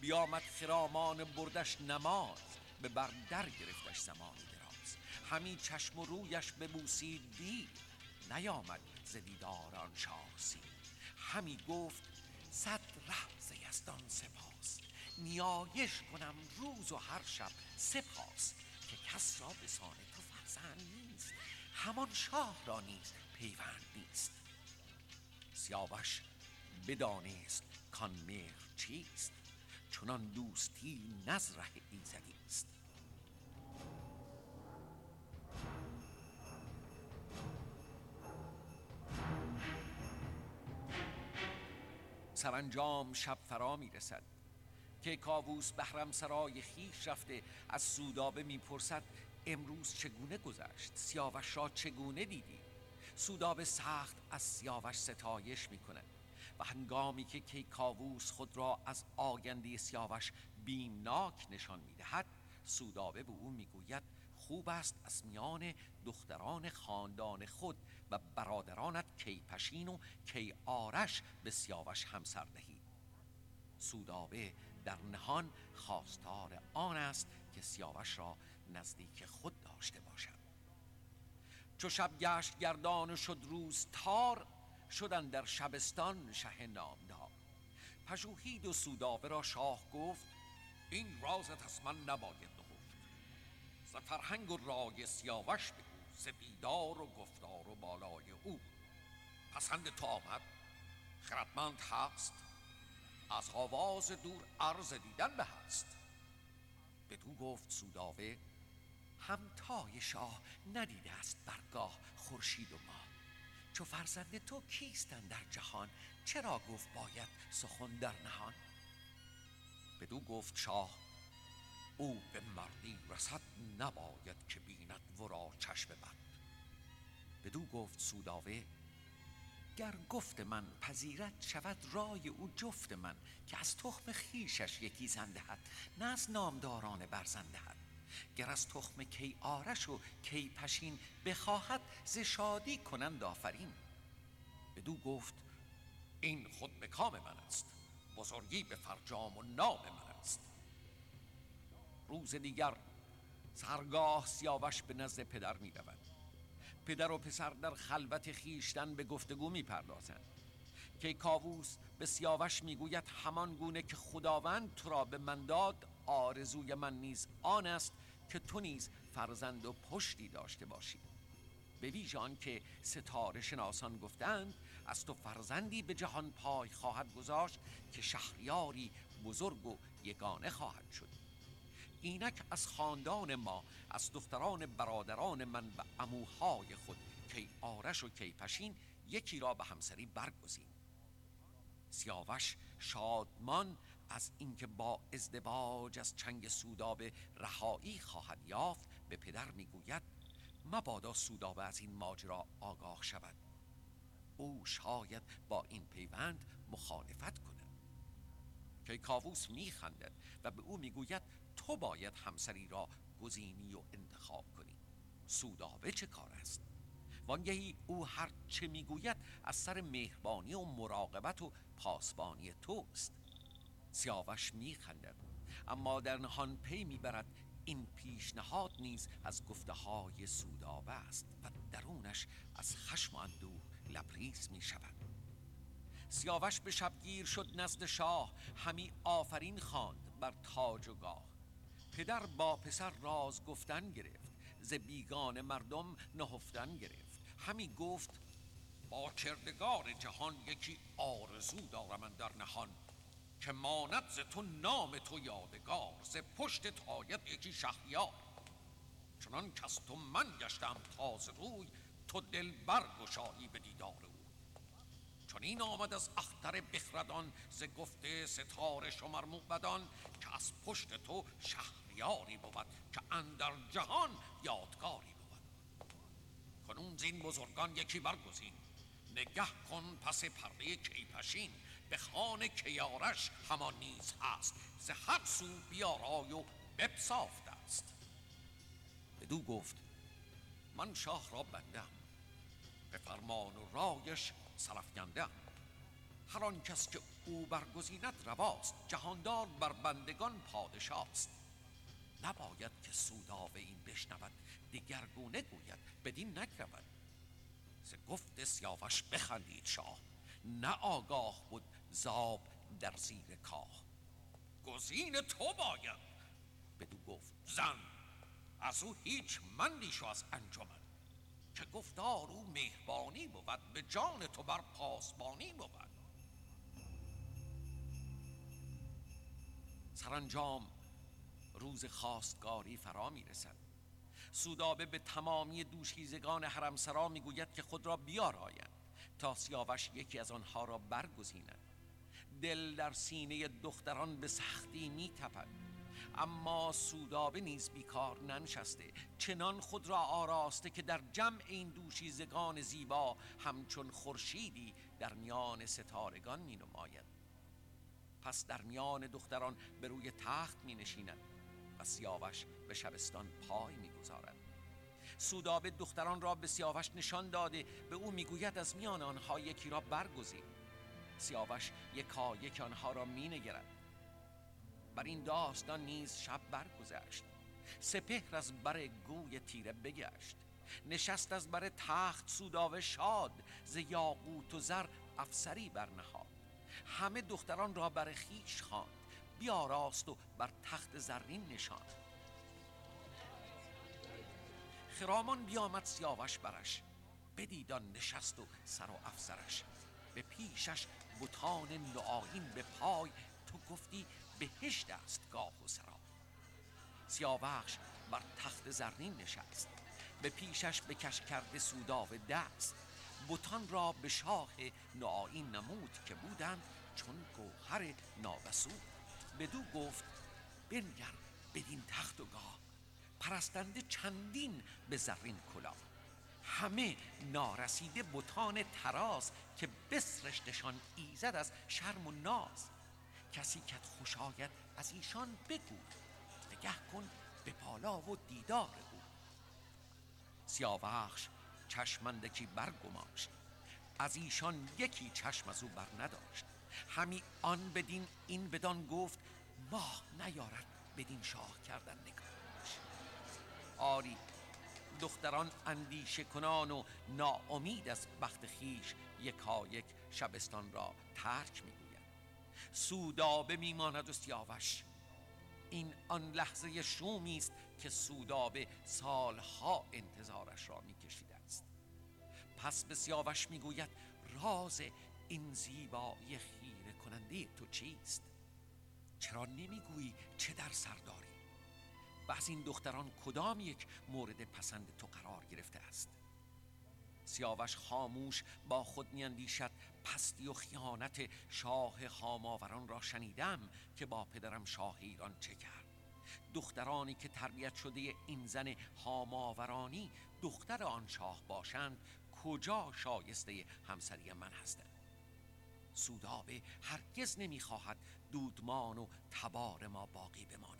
بیامد خرامان بردش نماز به بر در گرفتش زمانی دراز. همی چشم و رویش ببوسید دید نیامد ز دیدار آن شاسی همی گفت صد ره ز یزدان سپاس نیایش کنم روز و هر شب سپاس که کس را به سان تو فرزند نیست همان شاه را نیز پیوند نیست. سیاوش بدانست کان مهر چیست چنان دوستی نزره ایزدی است. سرانجام شب فرا می رسد که کاووس بهرم سرای خیش رفته از سودابه می‌پرسد امروز چگونه گذشت سیاوش را چگونه دیدی؟ سودابه سخت از سیاوش ستایش می‌کند و هنگامی که کیکاووس خود را از آینده سیاوش بیمناک نشان می‌دهد سودابه به او می‌گوید خوب است از میان دختران خاندان خود و برادرانت کیپشین و کی آرش به سیاوش همسر دهی. سودابه در نهان خواستار آن است که سیاوش را نزدیک خود داشته باشد. چو شب گشت گردان و شد روز تار شدن در شبستان شه نامدار. پژوهید و سودابه را شاه گفت این رازت از من نباید نهفت. ز فرهنگ و رای سیاوش بگو ز بیدار و گفتار و بالای او. پسند تو آمد خردمند هست از آواز دور عرض دیدن به هست. بدو گفت سوداوه همتای شاه ندیده است برگاه خورشید و ما چو فرزند تو کیستن در جهان؟ چرا گفت باید سخن در نهان؟ بدو گفت شاه او به مردی رسد نباید که بیند ورا چشم بد. بدو گفت سوداوه گر گفت من پذیرت شود رای او جفت من که از تخم خیشش یکی زندهد نه از نامداران برزندهد گر از تخم کی آرش و کی پشین بخواهد ز شادی کنند آفرین. بدو گفت این خود به کام من است بزرگی به فرجام و نام من است. روز دیگر سرگاه سیاوش به نزد پدر می رود. پدر و پسر در خلوت خیشتن به گفتگو می پردازند. که کاووس به سیاوش می‌گوید همان گونه که خداوند تو را به من داد آرزوی من نیز آن است که تو نیز فرزند و پشتی داشته باشی. به ویژه که ستاره شناسان گفتند از تو فرزندی به جهان پای خواهد گذاشت که شهریاری بزرگ و یگانه خواهد شد. اینک از خاندان ما از دختران برادران من و اموهای خود کی آرش و کی پشین یکی را به همسری برگزین. سیاوش شادمان از اینکه با ازدواج از چنگ سودابه رهایی خواهد یافت به پدر می‌گوید مبادا سودابه از این ماجرا آگاه شود. او شاید با این پیوند مخالفت کند. که کاووس میخندد و به او می‌گوید تو باید همسری را گزینی و انتخاب کنی. سودابه چه کار است؟ وانگهی او هر چه می‌گوید از سر مهربانی و مراقبت و پاسبانی توست. سیاوش میخندد. اما در نهان پی می‌برد. این پیشنهاد نیز از گفته های سودابه است و درونش از خشم و اندوه لبریز می شود سیاوش به شبگیر شد نزد شاه. همی آفرین خواند بر تاج و گاه. پدر با پسر راز گفتن گرفت. ز بیگان مردم نهفتن گرفت. همی گفت با کردگار جهان یکی آرزو دارم در نهان. که ماند ز تو نام تو یادگار ز پشت تاید یکی شهریار. چنان کس تو من گشتم تازه روی تو دل برگشایی به دیدار او. چون این آمد از اختر بخردان ز گفته ستاره شمر موبدان که از پشت تو شهریاری بود که اندر جهان یادگاری بود. کنون زین بزرگان یکی برگزین نگه کن پس پرده کیپشین به خان کیارش همان نیز هست. ز هر سو بیارای و بپسافته است. بدو گفت من شاه را بندم. به فرمان و رایش سرفگندم هر آن کس که او برگزیند رواست. جهاندار بر بندگان پادشاست. نباید که سوداوه این بشنود. دگرگونه گوید بدین نگرود ز گفت سیاوش بخندید شاه. نه آگاه بود زاب در زیر کاه. گزین تو باید بدو گفت زن. از او هیچ مندیشو از انجمن. که گفتار او مهربانی بود به جان تو بر پاسبانی بود. سرانجام روز خواستگاری فرا می رسد سودابه به تمامی دوشیزگان حرمسرا می‌گوید که خود را بیارایند تا سیاوش یکی از آنها را برگزیند. دل در سینه دختران به سختی می تپد اما سودابه نیز بیکار ننشسته. چنان خود را آراسته که در جمع این دوشیزگان زیبا همچون خورشیدی در میان ستارگان می نماید پس در میان دختران به روی تخت می نشیند و سیاوش به شبستان پای می گذارد سودابه دختران را به سیاوش نشان داده. به او می‌گوید از میان آنها یکی را برگزین. سیاوش یکا یک آنها را می نگرد بر این داستان نیز شب برگذشت. سپهر از بر گوی تیره بگشت. نشست از بر تخت سوداوه شاد ز یاقوت و زر افسری برنهاد. همه دختران را بر خیش خواند. بیاراست و بر تخت زرین نشاند. خرامان بیامد سیاوش برش. بدیدان نشست و سر و افسرش. به پیشش بتان نوآیین به پای تو گفتی بهشت است گاه و سرا. سیاوخش بر تخت زرین نشست به پیشش بکش کرده سوداو دست. بتان را به شاه نوآیین نمود که بودند چون گوهر نابسود. بدو گفت بنگر بدین تخت و گاه پرستنده چندین به زرین کلاه. همه نارسیده بتان تراز که بسرشتشان ایزد از شرم و ناز. کسی که خوش آید از ایشان بگو نگه کن به بالا و دیدار او. سیاوخش چشمندکی برگماشت از ایشان یکی چشم از او بر نداشت. همی آن بدین این بدان گفت ماه نیارد بدین شاه کردن نگاهش. آری دختران اندیشه کنان و ناامید از بخت خیش یکا یک شبستان را ترک می‌گوید سودابه میماند و سیاوش. این آن لحظه شومی است که سودابه سالها انتظارش را میکشیده است. پس به سیاوش می‌گوید راز این زیبایی خیره کننده تو چیست؟ چرا نمی‌گویی چه در سر داری و از این دختران کدام یک مورد پسند تو قرار گرفته است؟ سیاوش خاموش با خود میاندیشد پستی و خیانت شاه هاماوران را شنیدم که با پدرم شاه ایران چه کرد. دخترانی که تربیت شده این زن هاماورانی دختر آن شاه باشند کجا شایسته همسری من هستند؟ سودابه هرگز نمی‌خواهد دودمان و تبار ما باقی بماند.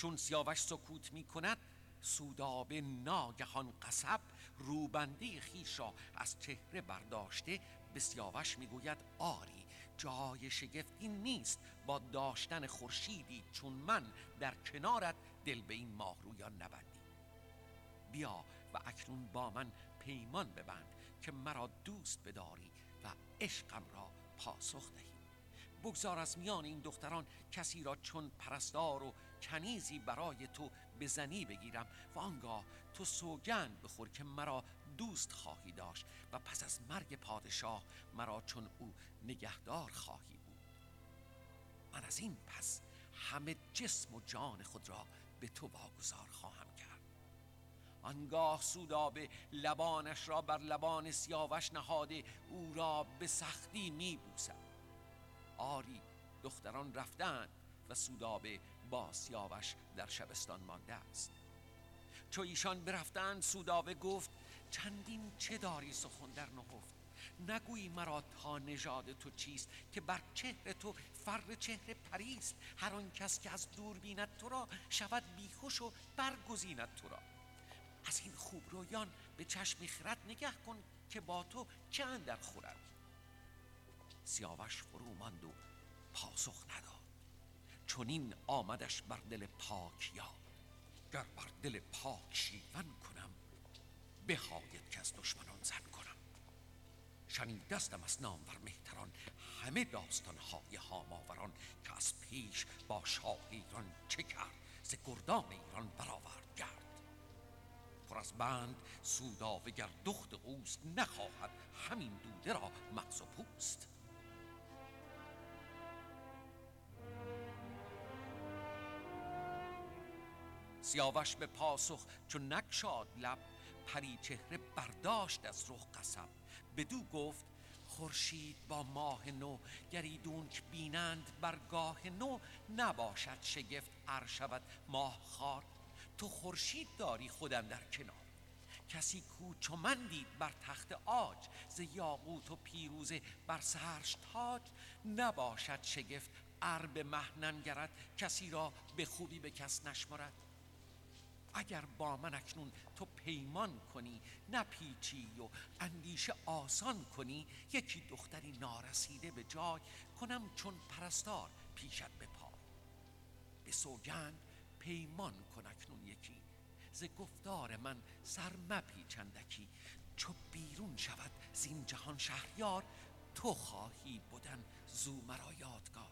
چون سیاوش سکوت می کند سودابه ناگهان قصب روبنده خیش را از چهره برداشته به سیاوش می‌گوید آری جای شگفتی نیست با داشتن خورشیدی چون من در کنارت دل به این ماهرویان نبندی. بیا و اکنون با من پیمان ببند که مرا دوست بداری و عشقم را پاسخ دهی. بگذار از میان این دختران کسی را چون پرستار و کنیزی برای تو به زنی بگیرم و آنگاه تو سوگند بخور که مرا دوست خواهی داشت و پس از مرگ پادشاه مرا چون او نگهدار خواهی بود. من از این پس همه جسم و جان خود را به تو واگذار خواهم کرد. آنگاه سودابه لبانش را بر لبان سیاوش نهاده او را به سختی میبوسد آری دختران رفتند و سودابه با سیاوش در شبستان مانده است. چو ایشان برفتند سودابه گفت چندین چه داری سخن در نهفت؟ نگویی مرا تا نژاد تو چیست که بر چهره تو فر چهره پریست؟ هر آن کس که از دور بیند تو را شود بیخوش و برگزیند تو را. از این خوب رویان به چشم خرد نگه کن که با تو چه اندر خورد؟ سیاوش فرو ماند و پاسخ نداد. چون این آمدش بر دل پاک یاد گر بر دل پاک شیون کنم بهاید که از دشمنان زن کنم. شنیدستم از نامور مهتران همه داستانهای هاماوران که از پیش با شاه ایران چه کرد ز گردان ایران برآورد گرد. پر از بند سوداوه گر دخت اوست نخواهد همین دوده را مغز و پوست. سیاوش به پاسخ چون نکشاد لب پری چهره برداشت از رخ قسم. بدو گفت خورشید با ماه نو گریدونک بینند بر گاه نو نباشد شگفت ار شود ماه خار. تو خورشید داری خودم در کنار. کسی کو چو من دید بر تخت آج ز یاقوت و پیروزه بر سرش تاج. نباشد شگفت ار به مه کسی را به خوبی به کس نشمرد. اگر با من اکنون تو پیمان کنی نپیچی و اندیشه آسان کنی یکی دختری نارسیده به جای کنم چون پرستار پیشت به پای. به سوگند پیمان کن اکنون یکی ز گفتار من سر مپیچندکی چو بیرون شود زین جهان شهریار تو خواهی بودن زو مرا یادگار.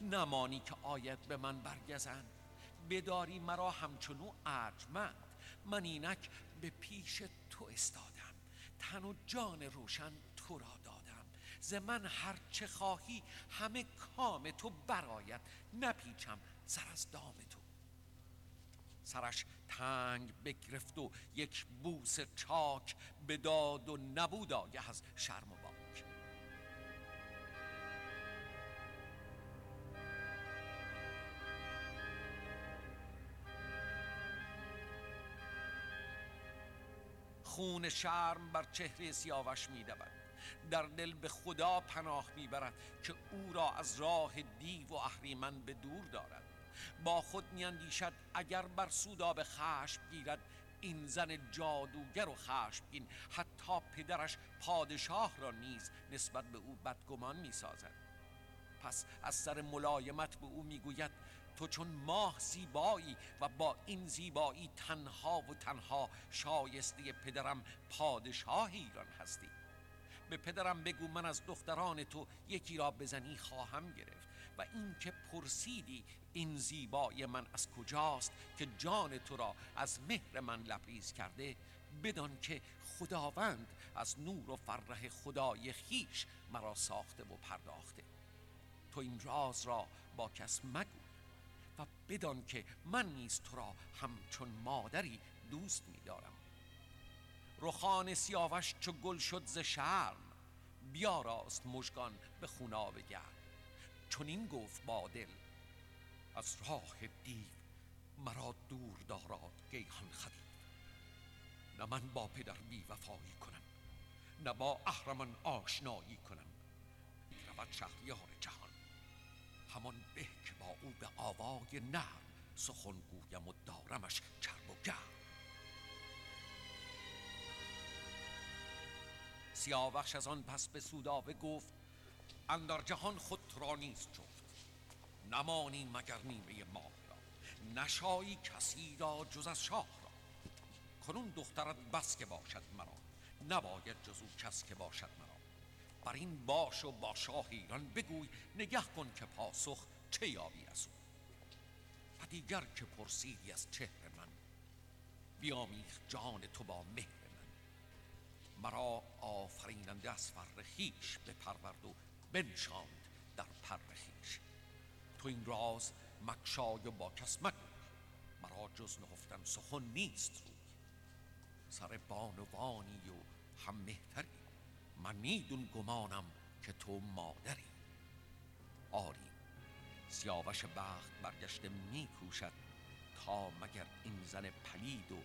نمانی که آید به من برگزند بداری مرا همچنو ارجمند من اینک به پیش تو استادم. تن و جان روشن تو را دادم. ز من هر چه خواهی همه کام تو براید نپیچم سر از دام تو. سرش تنگ بگرفت و یک بوس چاک بداد و نبود آگه از شرم و خون شرم بر چهره سیاوش میدود. در دل به خدا پناه می‌برد که او را از راه دیو و اهریمن به دور دارد. با خود میاندیشد اگر بر سودا به خشم گیرد این زن جادوگر و خشمگین حتی پدرش پادشاه را نیز نسبت به او بدگمان می‌سازد. پس از سر ملایمت به او می‌گوید تو چون ماه زیبایی و با این زیبایی تنها و تنها شایسته پدرم پادشاه ایران هستی. به پدرم بگو من از دختران تو یکی را بزنی خواهم گرفت و این که پرسیدی این زیبایی من از کجاست که جان تو را از مهر من لبریز کرده بدان که خداوند از نور و فرح خدای خیش مرا ساخته و پرداخته. تو این راز را با کس مگو. بدان که من نیز تو را همچون مادری دوست می‌دارم. رخان سیاوش چو گل شد ز شرم بیاراست مژگان به خوناب چون این گفت با دل از راه دیو مرا دور داراد گیهان خدید نه من با پدر بی وفایی کنم نه با اهرمن آشنایی کنم. رود شهریار جهان. همان به که با او به آوای نرم سخن گویم و دارمش چرب و گرم. سیاوخش از آن پس به سودابه گفت اندر جهان خود را نیست جفت. نمانی مگر نیمه ما را؟ نشایی کسی را جز از شاه را؟ کنون دخترت بس که باشد مرا نباید جز او کس که باشد مرا. بر این باش و با شاه ایران بگوی نگه کن که پاسخ چه یابی از او؟ و دیگر که پرسیدی از چهر من بیامیخ جان تو با مهر من. مرا آفریننده از فر خیش بپرورد و بنشاند در پر خیش تو این راز مکشای و با کس مگوی مرا جز نهفتن سخن نیست روی. سر بانوانی و هم مهتری. من میدون گمانم که تو مادری. آری سیاوش بخت برگشته میکوشد تا مگر این زن پلید و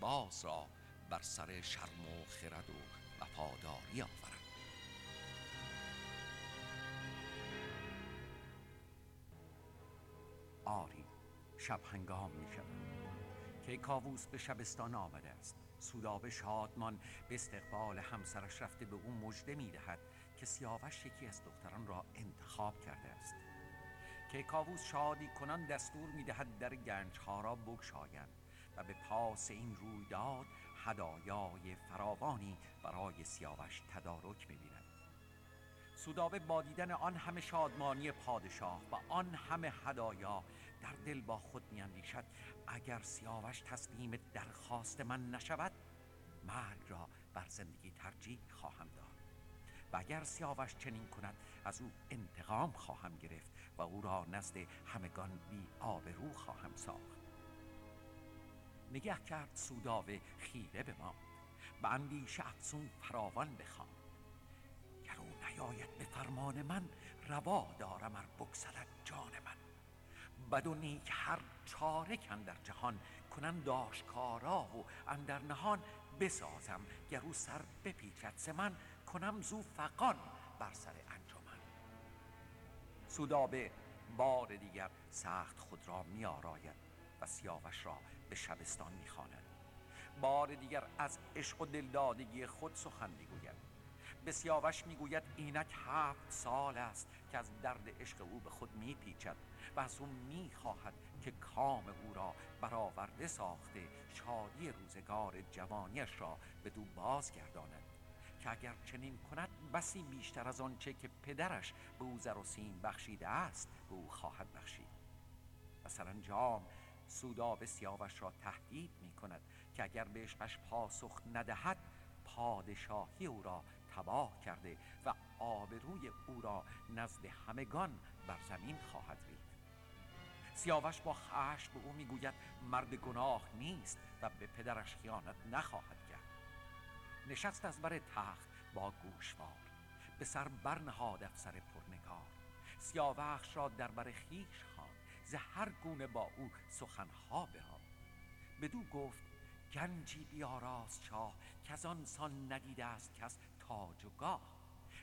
باز را بر سر شرم و خرد و وفاداری آورد. آری شب هنگام می که کاووس به شبستان آمده است. سوداب شادمان به استقبال همسرش رفته به او مژده می‌دهد که سیاوش یکی از دختران را انتخاب کرده است. که کاووس شادی کنان دستور می‌دهد در گنج ها را بگشایند و به پاس این رویداد هدایای فراوانی برای سیاوش تدارک می‌بیند سودابه با دیدن آن همه شادمانی پادشاه و آن همه هدایا در دل با خود میاندیشد. اگر سیاوش تسلیم درخواست من نشود مرگ را بر زندگی ترجیح خواهم داد. و اگر سیاوش چنین کند از او انتقام خواهم گرفت و او را نزد همگان بی آبرو خواهم ساخت. نگه کرد سوداوه خیره ما به اندیشه افسون فراوان بخوام نیاید به فرمان من روا دارم ار بگسلد جان من. بد و نیک هر چاره در جهان کنن داشکارا و اندر نهان بسازم. گر او سر بپیچد من کنم زو فقان بر سر انجمن. سودابه بار دیگر سخت خود را می آراید و سیاوش را به شبستان می خاند. بار دیگر از عشق و دلدادگی خود سخن به سیاوش می‌گوید اینک هفت سال است که از درد عشق او به خود میپیچد و از او می‌خواهد که کام او را برآورده ساخته شادی روزگار جوانیش را به دو بازگرداند. که اگر چنین کند بسی بیشتر از آنچه که پدرش به او زر و سیم بخشیده است به او خواهد بخشید. و سرانجام به سیاوش را تهدید می کند که اگر به عشقش پاسخ ندهد پادشاهی او را تباه کرده و آبروی او را نزد همگان بر زمین خواهد ریخت. سیاوش با خشم به او می‌گوید مرد گناه نیست و به پدرش خیانت نخواهد کرد. نشست از بر تخت با گوشوار به سر برنهاد افسر پرنگار. سیاوخش را در بر خیش خواند ز هر گونه با او سخنها براند بدو گفت گنجی بیاراست شاه که از آن سان ندیده است کس تاج و گاه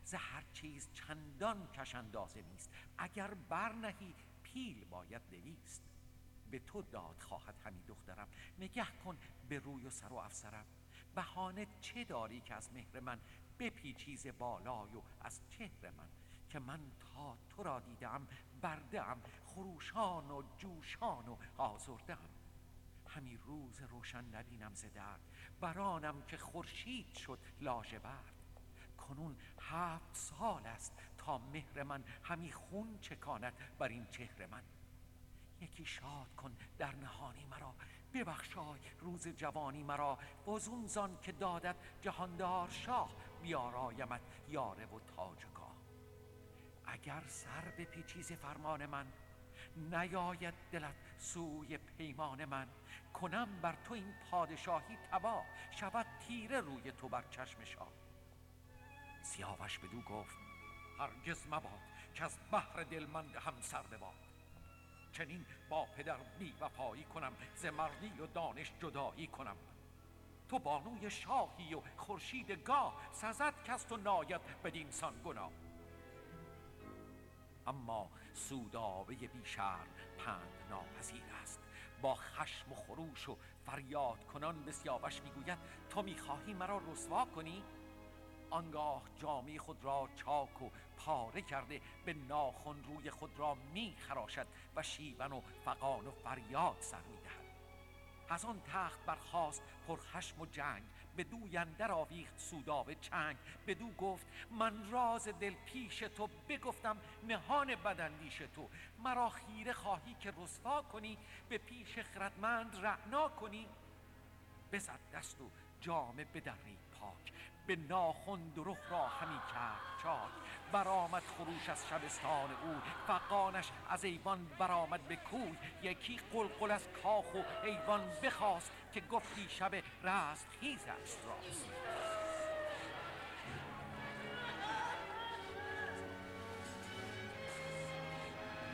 ز هر چیز چندان کش اندازه نیست. اگر برنهی پیل باید دویست به تو داد خواهد همی دخترم. نگه کن به روی و سر و افسرم. بهانه چه داری که از مهر من بپیچی ز بالای و از چهر من؟ که من تا تو را دیدم برده خروشان و جوشان و آزرده همی روز روشن نبینم ز درد. برانم که خورشید شد لاژورد کنون هفت سال است تا مهر من همی خون چکاند بر این چهر من. یکی شاد کن در نهانی مرا ببخشای روز جوانی مرا. وزون زان که دادت جهاندار شاه بیارایمت یاره و تاجگاه. اگر سر به پیچیز فرمان من نیاید دلت سوی پیمان من. کنم بر تو این پادشاهی تبا شود تیره روی تو بر چشم شاه. سیاوش بدو گفت هرگز مباد که از بحر هم سر بباد. چنین با پدر بی وفایی کنم ز مردی و دانش جدایی کنم. تو بانوی شاهی و خورشید گاه سزد کس تو ناید بدین سان گناه. اما سودابه بی شرم پند ناپذیر است. با خشم و خروش و فریاد کنان به سیاوش می‌گوید تو می‌خواهی مرا رسوا کنی؟ آنگاه جامعه خود را چاک و پاره کرده به ناخن روی خود را می خراشد و شیون و فقان و فریاد سر می دهد. از آن تخت برخاست پرخشم و جنگ به دویندر آویخت سودابه چنگ. به دو گفت من راز دل پیش تو بگفتم نهان بدندیش تو. مرا خیره خواهی که رسوا کنی به پیش خردمند رعنا کنی. بزد دست و جامه بدرید پاک. به ناخن درخ را همی کرد چاک. برآمد خروش از شبستان او. فقانش از ایوان برآمد به کوی. یکی قلقل از کاخ و ایوان بخواست که گفتی شب رست خیز است راست.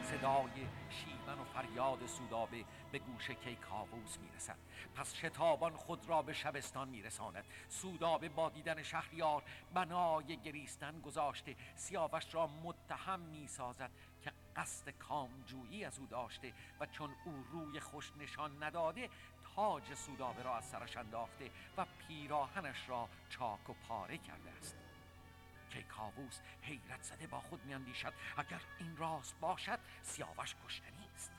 صدای شیون و فریاد سودابه به گوش کیکاووس می‌رسد. پس شتابان خود را به شبستان میرساند. سودابه با دیدن شهریار بنای گریستن گذاشته. سیاوش را متهم می‌سازد که قصد کامجویی از او داشته و چون او روی خوش نشان نداده تاج سودابه را از سرش انداخته و پیراهنش را چاک و پاره کرده است. کیکاووس حیرت زده با خود میاندیشد. اگر این راست باشد سیاوش کشتنی است.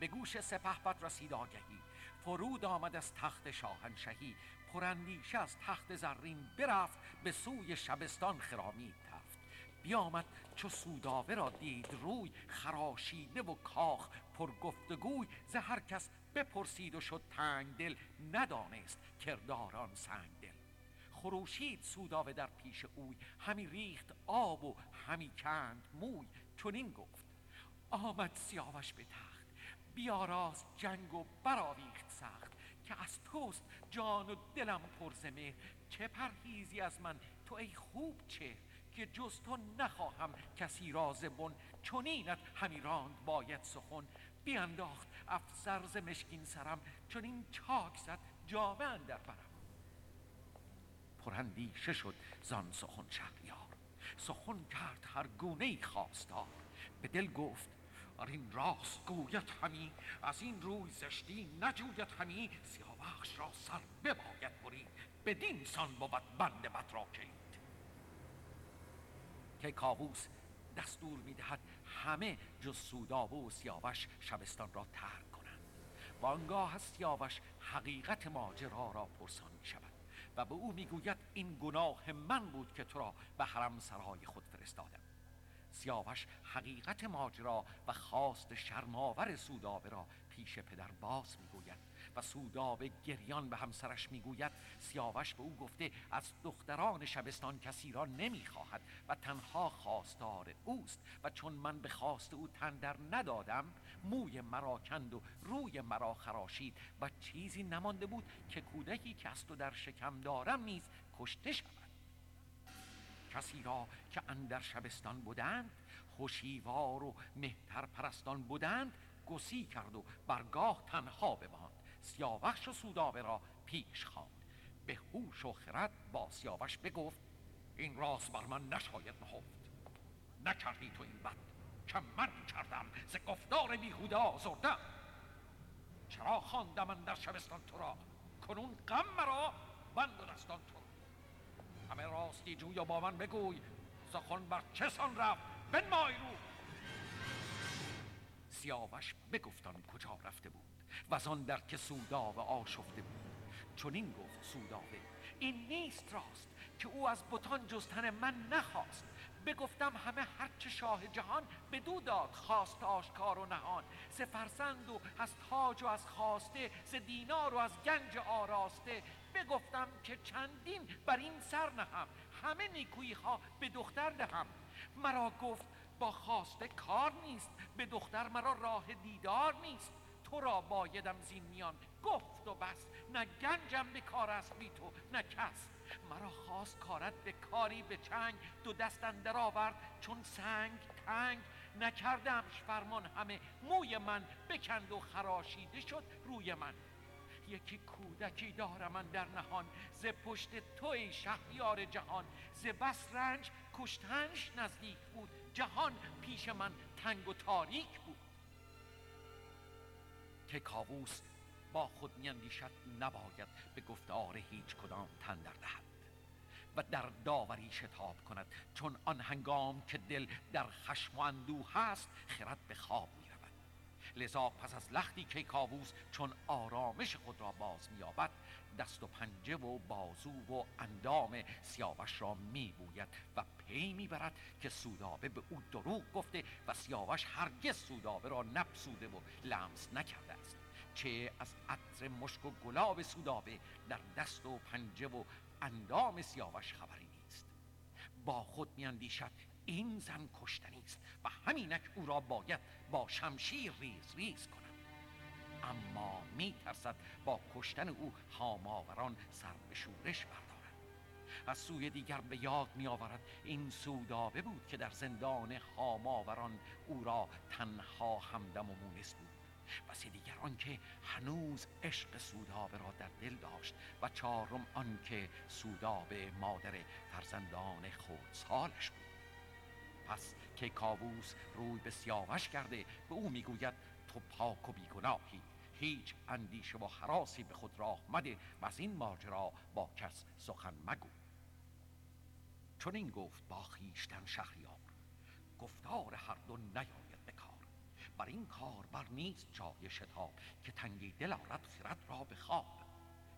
به گوش سپه بد رسید آگهی. فرود آمد از تخت شاهنشهی پراندیشه از تخت زرین برفت به سوی شبستان خرامید تفت. بیامد چو سوداوه را دید روی خراشیده و کاخ پر گفتگوی ز هر کس بپرسید و شد تنگ دل ندانست کرداران سنگ دل خروشید سوداوه در پیش اوی. همی ریخت آب و همی کند موی. چنین گفت آمد سیاوش به تخت. بیاراست جنگ و براویخت سخت. که از توست جان و دلم پرزمه چه پرهیزی از من؟ تو ای خوب چه که جز تو نخواهم کسی راز بن. چنینت همی راند باید سخن. بیانداخت افسر ز مشکین سرم. چون این چاک زد جامه اندر برم پراندیشه شد؟ زان سخن شهریار. سخن کرد هر گونه ای خواستار. به دل گفت آر این راست گوید همی از این روی زشتی نجوید همی سیاوخش را سر بباید برید بدین سان بود بند بد را که کاووس دستور می‌دهد همه جز سودابه و سیاوش شبستان را ترک کنند. و آنگاه از سیاوش حقیقت ماجرا را پرسان شود و به او می‌گوید این گناه من بود که تو را به حرم سرای خود فرستادم. سیاوش حقیقت ماجرا و خواست شرماور سودابه را پیش پدر باز می‌گوید و سودابه گریان به همسرش می‌گوید سیاوش به او گفته از دختران شبستان کسی را نمی‌خواهد و تنها خواستار اوست و چون من به خواست او تندر ندادم موی مرا کند و روی مرا خراشید و چیزی نمانده بود که کودکی که از تو در شکم دارم نیز کشته شود. کسی را که اندر شبستان بودند خوشیوار و مهتر پرستان بودند گسی کرد و برگاه تنها بماند. سیاوش و سودابه را پیش خواند. به هوش و خرد با سیاوش بگفت این راست بر من نشاید نهفت. نکردی تو این بد. که من کردم ز گفتار بیهوده آزردم. چرا خواندم من در شبستان تو را؟ کنون غم مرا بند و دستان تو همه راستی جوی و با من بگوی سخن بر چه سان رفت بنمای رو. سیاوش بگفتان کجا رفته بود. و آن در که سوداوه آشفته بود. چون این گفت سوداوه این نیست راست که او از بتان جستن من نخواست. بگفتم همه هرچه شاه جهان به دو داد خواست آشکار و نهان. ز فرزند و از تاج و از خواسته ز دینار و از گنج آراسته. بگفتم که چندین بر این سر نهم همه نیکویی ها به دختر دهم. مرا گفت با خواسته کار نیست به دختر مرا راه دیدار نیست. تو را بایدم زین میان. گفت و بس. نه گنجم به کار است بی تو نه کس. مرا خواست کارت به کاری به چنگ. دو دست اندر آورد چون سنگ تنگ. نکردمش فرمان همه. موی من بکند و خراشیده شد روی من. یکی کودکی دارم من در نهان. ز پشت توی شهریار جهان. ز بس رنج کشتنش نزدیک بود. جهان پیش من تنگ و تاریک بود. که کاووس با خود میاندیشد نباید به گفتار هیچ کدام تندر دهد و در داوری شتاب کند چون آن هنگام که دل در خشم و اندوه هست خرد به خواب می لذا پس از لختی که کاووس چون آرامش خود را باز مییابد دست و پنجه و بازو و اندام سیاوش را میبوید و پی می‌برد که سودابه به او دروغ گفته و سیاوش هرگز سودابه را نپسوده و لمس نکرده است. چه از عطر مشک و گلاب سودابه در دست و پنجه و اندام سیاوش خبری نیست. با خود میاندیشد این زن کشتنی است و همینک او را باید با شمشیر ریز ریز کنم اما می ترسد با کشتن او هاماوران سر به شورش بردارد. از سوی دیگر به یاد می آورد این سودابه بود که در زندان هاماوران او را تنها همدم و مونس بود. بسی دیگر آنکه هنوز عشق سودابه را در دل داشت و چهارم آنکه سودابه مادر فرزندان خود سالش بود. پس که کاووس روی به سیاوش کرده به او می‌گوید تو پاک و بیگناهی. هیچ اندیشه و حراسی به خود راه مده و از این ماجرا با کس سخن مگو. چون این گفت با خیشتن شهریار. گفتار هر دو نیاید بر این کار بر نیست جای شتاب که تنگی دل آرد خرد را به خواب.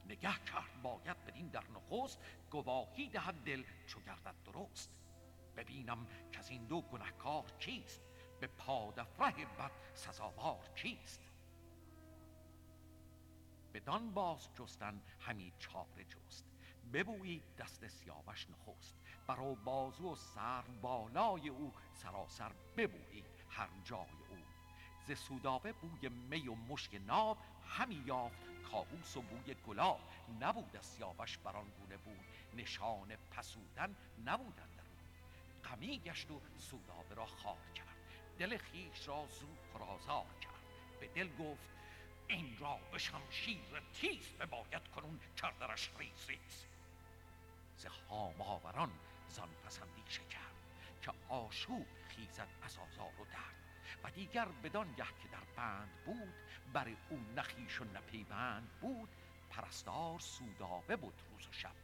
نگه کرد باید بدین در نخست گواهی دهد دل چو گردد درست. ببینم که از این دو گنهکار چیست؟ به پادفره بد سزاوار چیست؟ بدان باز جستن همی چاره جست. ببویید دست سیاوش نخست. برا بازو و سر بالای او. سراسر ببویید هر جای ز سودابه بوی می و مشک ناب همی یافت. کابوس و بوی گلاب. نبود از سیاوش بران گونه بود. نشان پسودن نبودن در غمی گشت و سودابه را خار کرد. دل خیش را زود پرازار کرد. به دل گفت این را به شمشیر تیز بباید کنون کردرش ریز ریز ز آوران زان پسندی کرد که آشوب خیزد از آزار و درد. و دیگر بدانگه که در بند بود بر او نخیش و نپیوند بود. پرستار سودابه بود روز و شب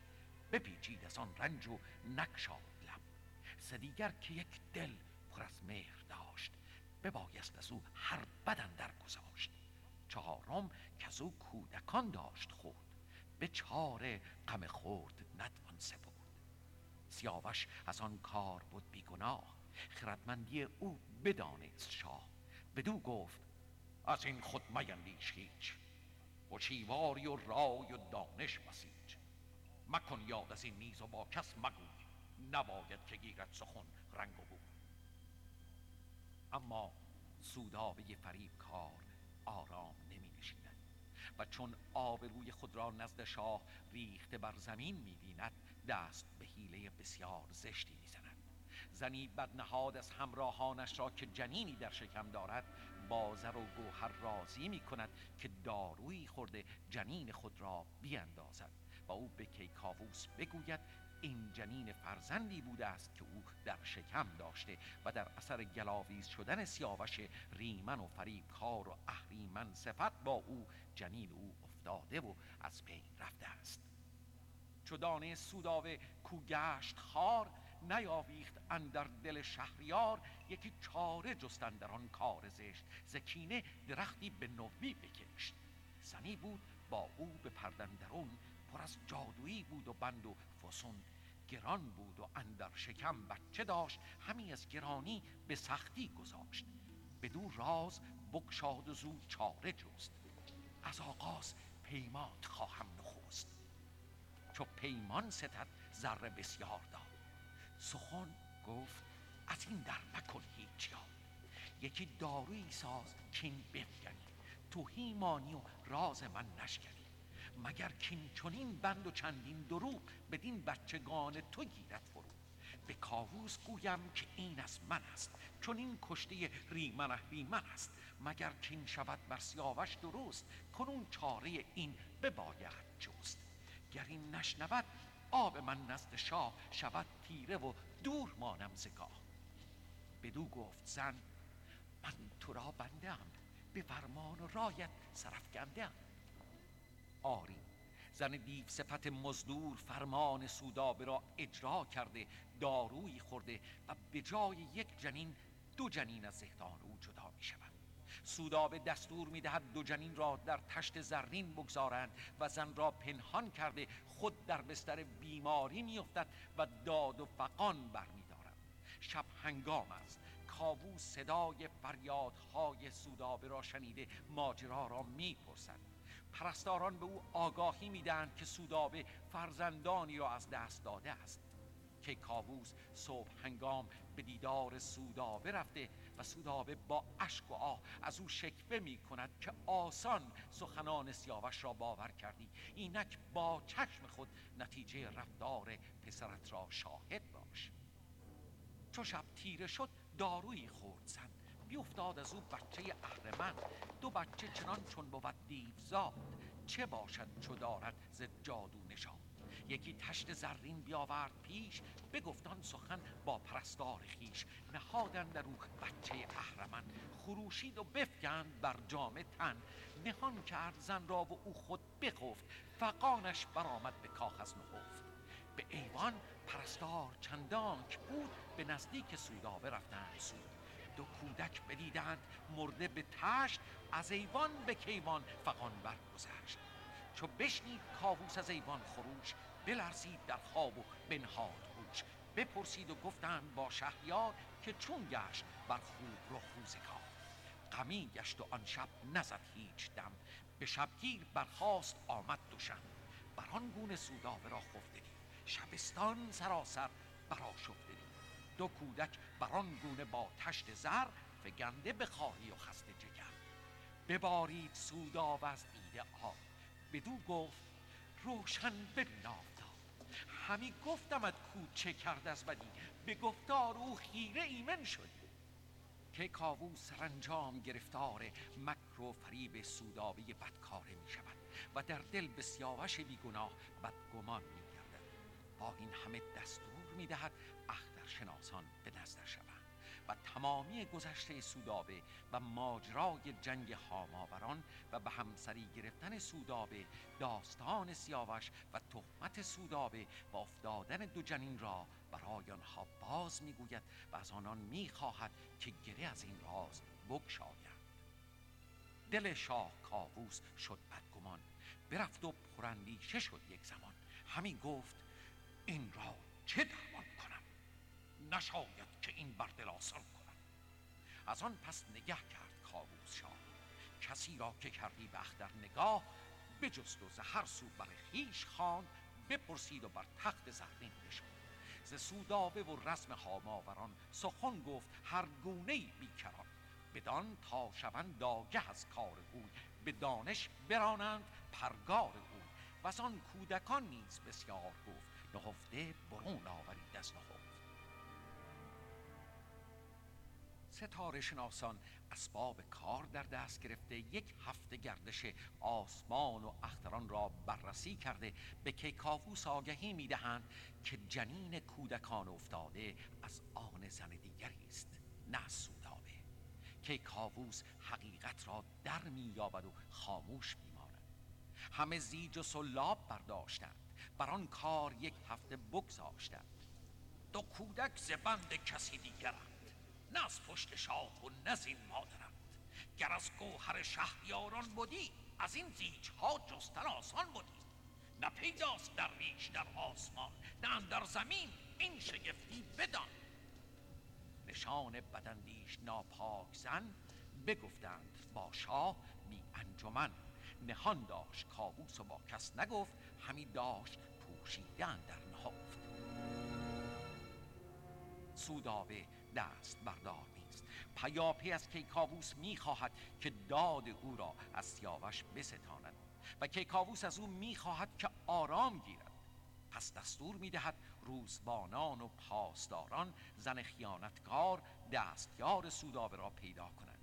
بپیچید از آن رنج و نکشاد لب سدیگر که یک دل پر از مهر داشت ببایست از او هر بدن در گذاشت. چهارم که از او کودکان داشت خود به چاره غم خورد نتوان سپود سیاوش از آن کار بود بیگناه خردمندی او بدانست شاه. بدو گفت از این خود میندیش هیچ. هوشیواری و رای و دانش بسیج. مکن یاد از این نیز و با کس مگوی. نباید که گیرد سخن رنگ و بو. اما سودابه فریب کار آرام نمی نشیند و چون آبروی خود را نزد شاه ریخته بر زمین می بیند دست به حیله بسیار زشتی می‌زند زنی بدنهاد از همراهانش را که جنینی در شکم دارد بازر و گوهر راضی می کند که دارویی خورده جنین خود را بیاندازد و او به کیکاووس بگوید این جنین فرزندی بوده است که او در شکم داشته و در اثر گلاویز شدن سیاوش ریمن و فریبکار و اهریمن صفت با او جنین او افتاده و از بین رفته است. چو دانه سوداوه کو گشت خار نیاویخت اندر دل شهریار. یکی چاره جستن آن کار زشت زکینه درختی به نوی بکشت. زنی بود با او به پردندرون پر از جادویی بود و بند و فسون. گران بود و اندر شکم بچه داشت. همی از گرانی به سختی گذاشت. بدو راز بکشاد و زود چاره جست. از آغاز پیمات خواهم نخست. چو پیمان ستد ذره بسیار داد. سخن گفت از این در مکن هیچ یاد یکی دارویی ساز کین بفگنی. تو هیمانی و راز من نشکنی مگر کین چنین بند و چندین دروغ بدین بچگان تو گیرد فرو؟ به کاووس گویم که این از من است چون این کشته ریمن ریمن است. مگر کین شود بر سیاوش درست کنون چاره این بباید جست. گر این نشنود آب من نزد شاه شود تیره و دور مانم زگاه بدو گفت زن من تو را بنده ام به فرمان و رایت سرفگنده ام. آری زن دیو صفت مزدور فرمان سودابه را اجرا کرده دارویی خورده و به جای یک جنین دو جنین از زهدان او جدا می شود. سودابه دستور می دهد دو جنین را در تشت زرین بگذارند و زن را پنهان کرده خود در بستر بیماری می افتد و داد و فقان برمیدارد شب هنگام است کاوو صدای فریادهای سودابه را شنیده ماجرا را می‌پرسد پرستاران به او آگاهی می‌دهند که سودابه فرزندانی را از دست داده است که کاووس صبح هنگام به دیدار سودابه رفته و سودابه با اشک و آه از او شکوه می کند که آسان سخنان سیاوش را باور کردی. اینک با چشم خود نتیجه رفتار پسرت را شاهد باش. چو شب تیره شد دارویی خورد بیفتاد از او بچه اهرمن دو بچه چنان چون بود دیوزاد. چه باشد چو دارد ز جادو نشان؟ یکی تشت زرین بیاورد پیش بگفتان سخن با پرستار خیش نهادن در او بچه اهرمن خروشید و بفکند بر جامه تن. نهان کرد زن را و او خود بخفت. فقانش برآمد به کاخ از نهفت به ایوان پرستار چندانک بود به نزدیک سودابه رفتند سود دو کودک بدیدند مرده به تشت از ایوان به کیوان فقان برگذشت. چو بشنید کاووس از ایوان خروش بلرزید در خواب و بنهاد هوش. بپرسید و گفتند با شهریار که چون گشت بر خوب رو روزگار. غمی گشت و آن شب نزد هیچ دم. به شبگیر برخاست آمد دوشم بر آن گونه سودابه را خفته شبستان سراسر برآشفته دو کودک بر آن گونه با تشت زر فگنده به خواهی و خسته جگر. ببارید سوداب از دیده آب بدو گفت روشن ببین آفتاب همی گفتمت کو چه کرد از بدی. به گفتار او خیره ایمن شد که کاووس سرانجام گرفتار مکر و فریب سودابه بدکاره می شود و در دل به سیاوش بیگناه بدگمان می گردد. با این همه دستور می دهد اخترشناسان به نظر شود و تمامی گذشته سودابه و ماجرای جنگ هاماوران و به همسری گرفتن سودابه داستان سیاوش و تهمت سودابه و افتادن دو جنین را برای آنها باز می‌گوید و از آنان می‌خواهد که گره از این راز بگشاید دل شاه کاووس شد بدگمان برفت و پراندیشه شد یک زمان. همی گفت این را چه درمان نشاید که این بر دل آسان کنم از آن پس نگه کرد کاووس شاه. کسی را که کردی به اختر نگاه بجست و ز هر سو بر خویش خواند بپرسید و بر تخت زرین نشاند ز سودابه و رسم هاماوران سخن گفت هر گونه بیکران. بدان تا شوند آگه از کار اوی به دانش برانند پرگار اوی. و آن کودکان نیز بسیار گفت نهفته برون آورید از نهفت. ستاره شناسان اسباب کار در دست گرفته یک هفته گردش آسمان و اختران را بررسی کرده به کیکاووس آگهی می‌دهند که جنین کودکان افتاده از آن زن دیگری است نه سودابه. کیکاووس حقیقت را در مییابد و خاموش میماند. همه زیج و سلاب برداشتند. بر آن کار یک هفته بگذاشتند. دو کودک زبند کسی دیگرند نه از پشت شاه و نه زین مادرم. گر از گوهر شهریاران بودی از این زیج ها جستن آسان بودی نه پیداست در ریش در آسمان نه در زمین این شگفتی بدان. نشان بدندیش ناپاک زن بگفتند با شاه بی انجمن. نهان داشت کابوس و با کس نگفت همی داشت پوشیدن در نهفت. سودابه دست بردار نیست. پیاپی از کیکاووس می‌خواهد که داد او را از سیاوش بستاند و کیکاووس از او می‌خواهد که آرام گیرد. پس دستور می‌دهد روزبانان و پاسداران زن خیانتکار دستیار سودابه را پیدا کنند.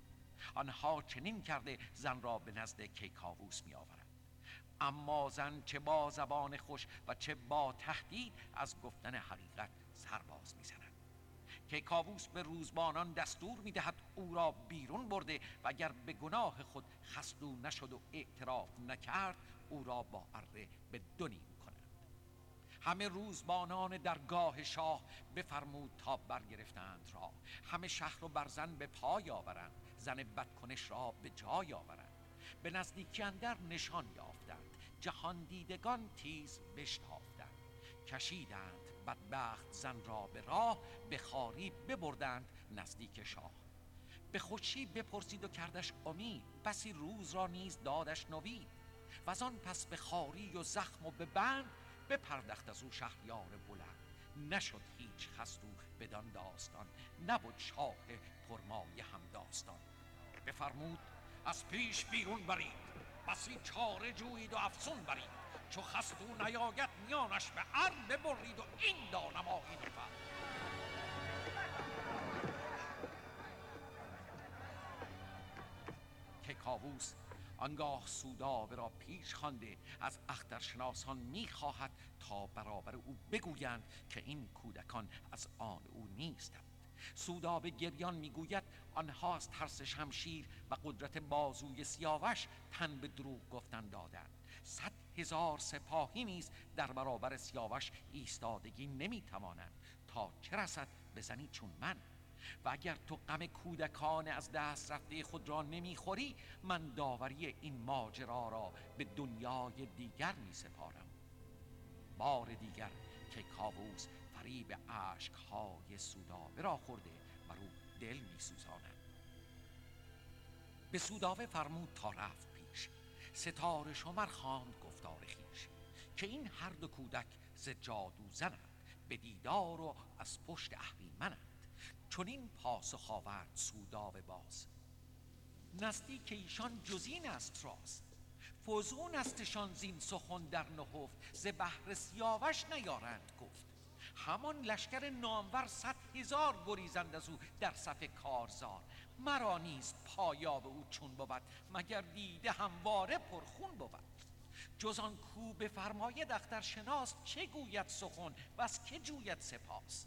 آنها چنین کرده زن را به نزد کیکاووس می آورند اما زن چه با زبان خوش و چه با تهدید از گفتن حقیقت سرباز می‌زند. که کاووس به روزبانان دستور می‌دهد او را بیرون برده و اگر به گناه خود خستو نشد و اعتراف نکرد او را با اره به دو نیم کنند. همه روزبانان درگاه شاه بفرمود تا برگرفتند را. همه شهر و برزن به پای آورند زن بدکنش را به جای آورند. به نزدیکی اندر نشان یافتند جهان دیدگان تیز بشتافتند. کشیدند بدبخت زن را به راه به خاری ببردند نزدیک شاه. به خوشی بپرسید و کردش امید بسی روز را نیز دادش نوید. و آن پس به خاری و زخم و به بند بپردخت از او شهریار بلند. نشد هیچ خستو بدان داستان نبود شاه پرمایه هم داستان. بفرمود از پیش بیرون برید. بسی چاره جوید و افسون برید. چو خستو نیاید میانش به ار ببرید و این دانم آهین فر که کاووس آنگاه سودابه را پیش خوانده از اخترشناسان می‌خواهد تا برابر او بگویند که این کودکان از آن او نیستند سودابه گریان می‌گوید آنها از ترس شمشیر و قدرت بازوی سیاوش تن به دروغ گفتن دادند صد هزار سپاهی نیز در برابر سیاوش ایستادگی نمی‌توانند. تا چه رسد بزنی چون من؟ و اگر تو غم کودکان از دست رفته خود را نمی‌خوری من داوری این ماجرا را به دنیای دیگر می سپارم بار دیگر که کاووس فریب های سوداوه را خورده و رو دل می سوزاند به سوداوه فرمود تا رفت پیش. ستاره شمر خواند گفتار خیش که این هر دو کودک ز جادو زنند به دیدار و از پشت اهریمنند چون این پاسخ آورد سوداوه باز. نزدیک ایشان جزین است راست. فزون استشان زین سخن در نهفت ز بهر سیاوش نیارند گفت. همان لشکر نامور صد هزار گریزند از او در صف کارزار. مرا نیست پایاب او چون بود مگر دیده همواره پرخون بود. جز آن کو اختر شناس چه گوید سخن و از که جوید سپاس؟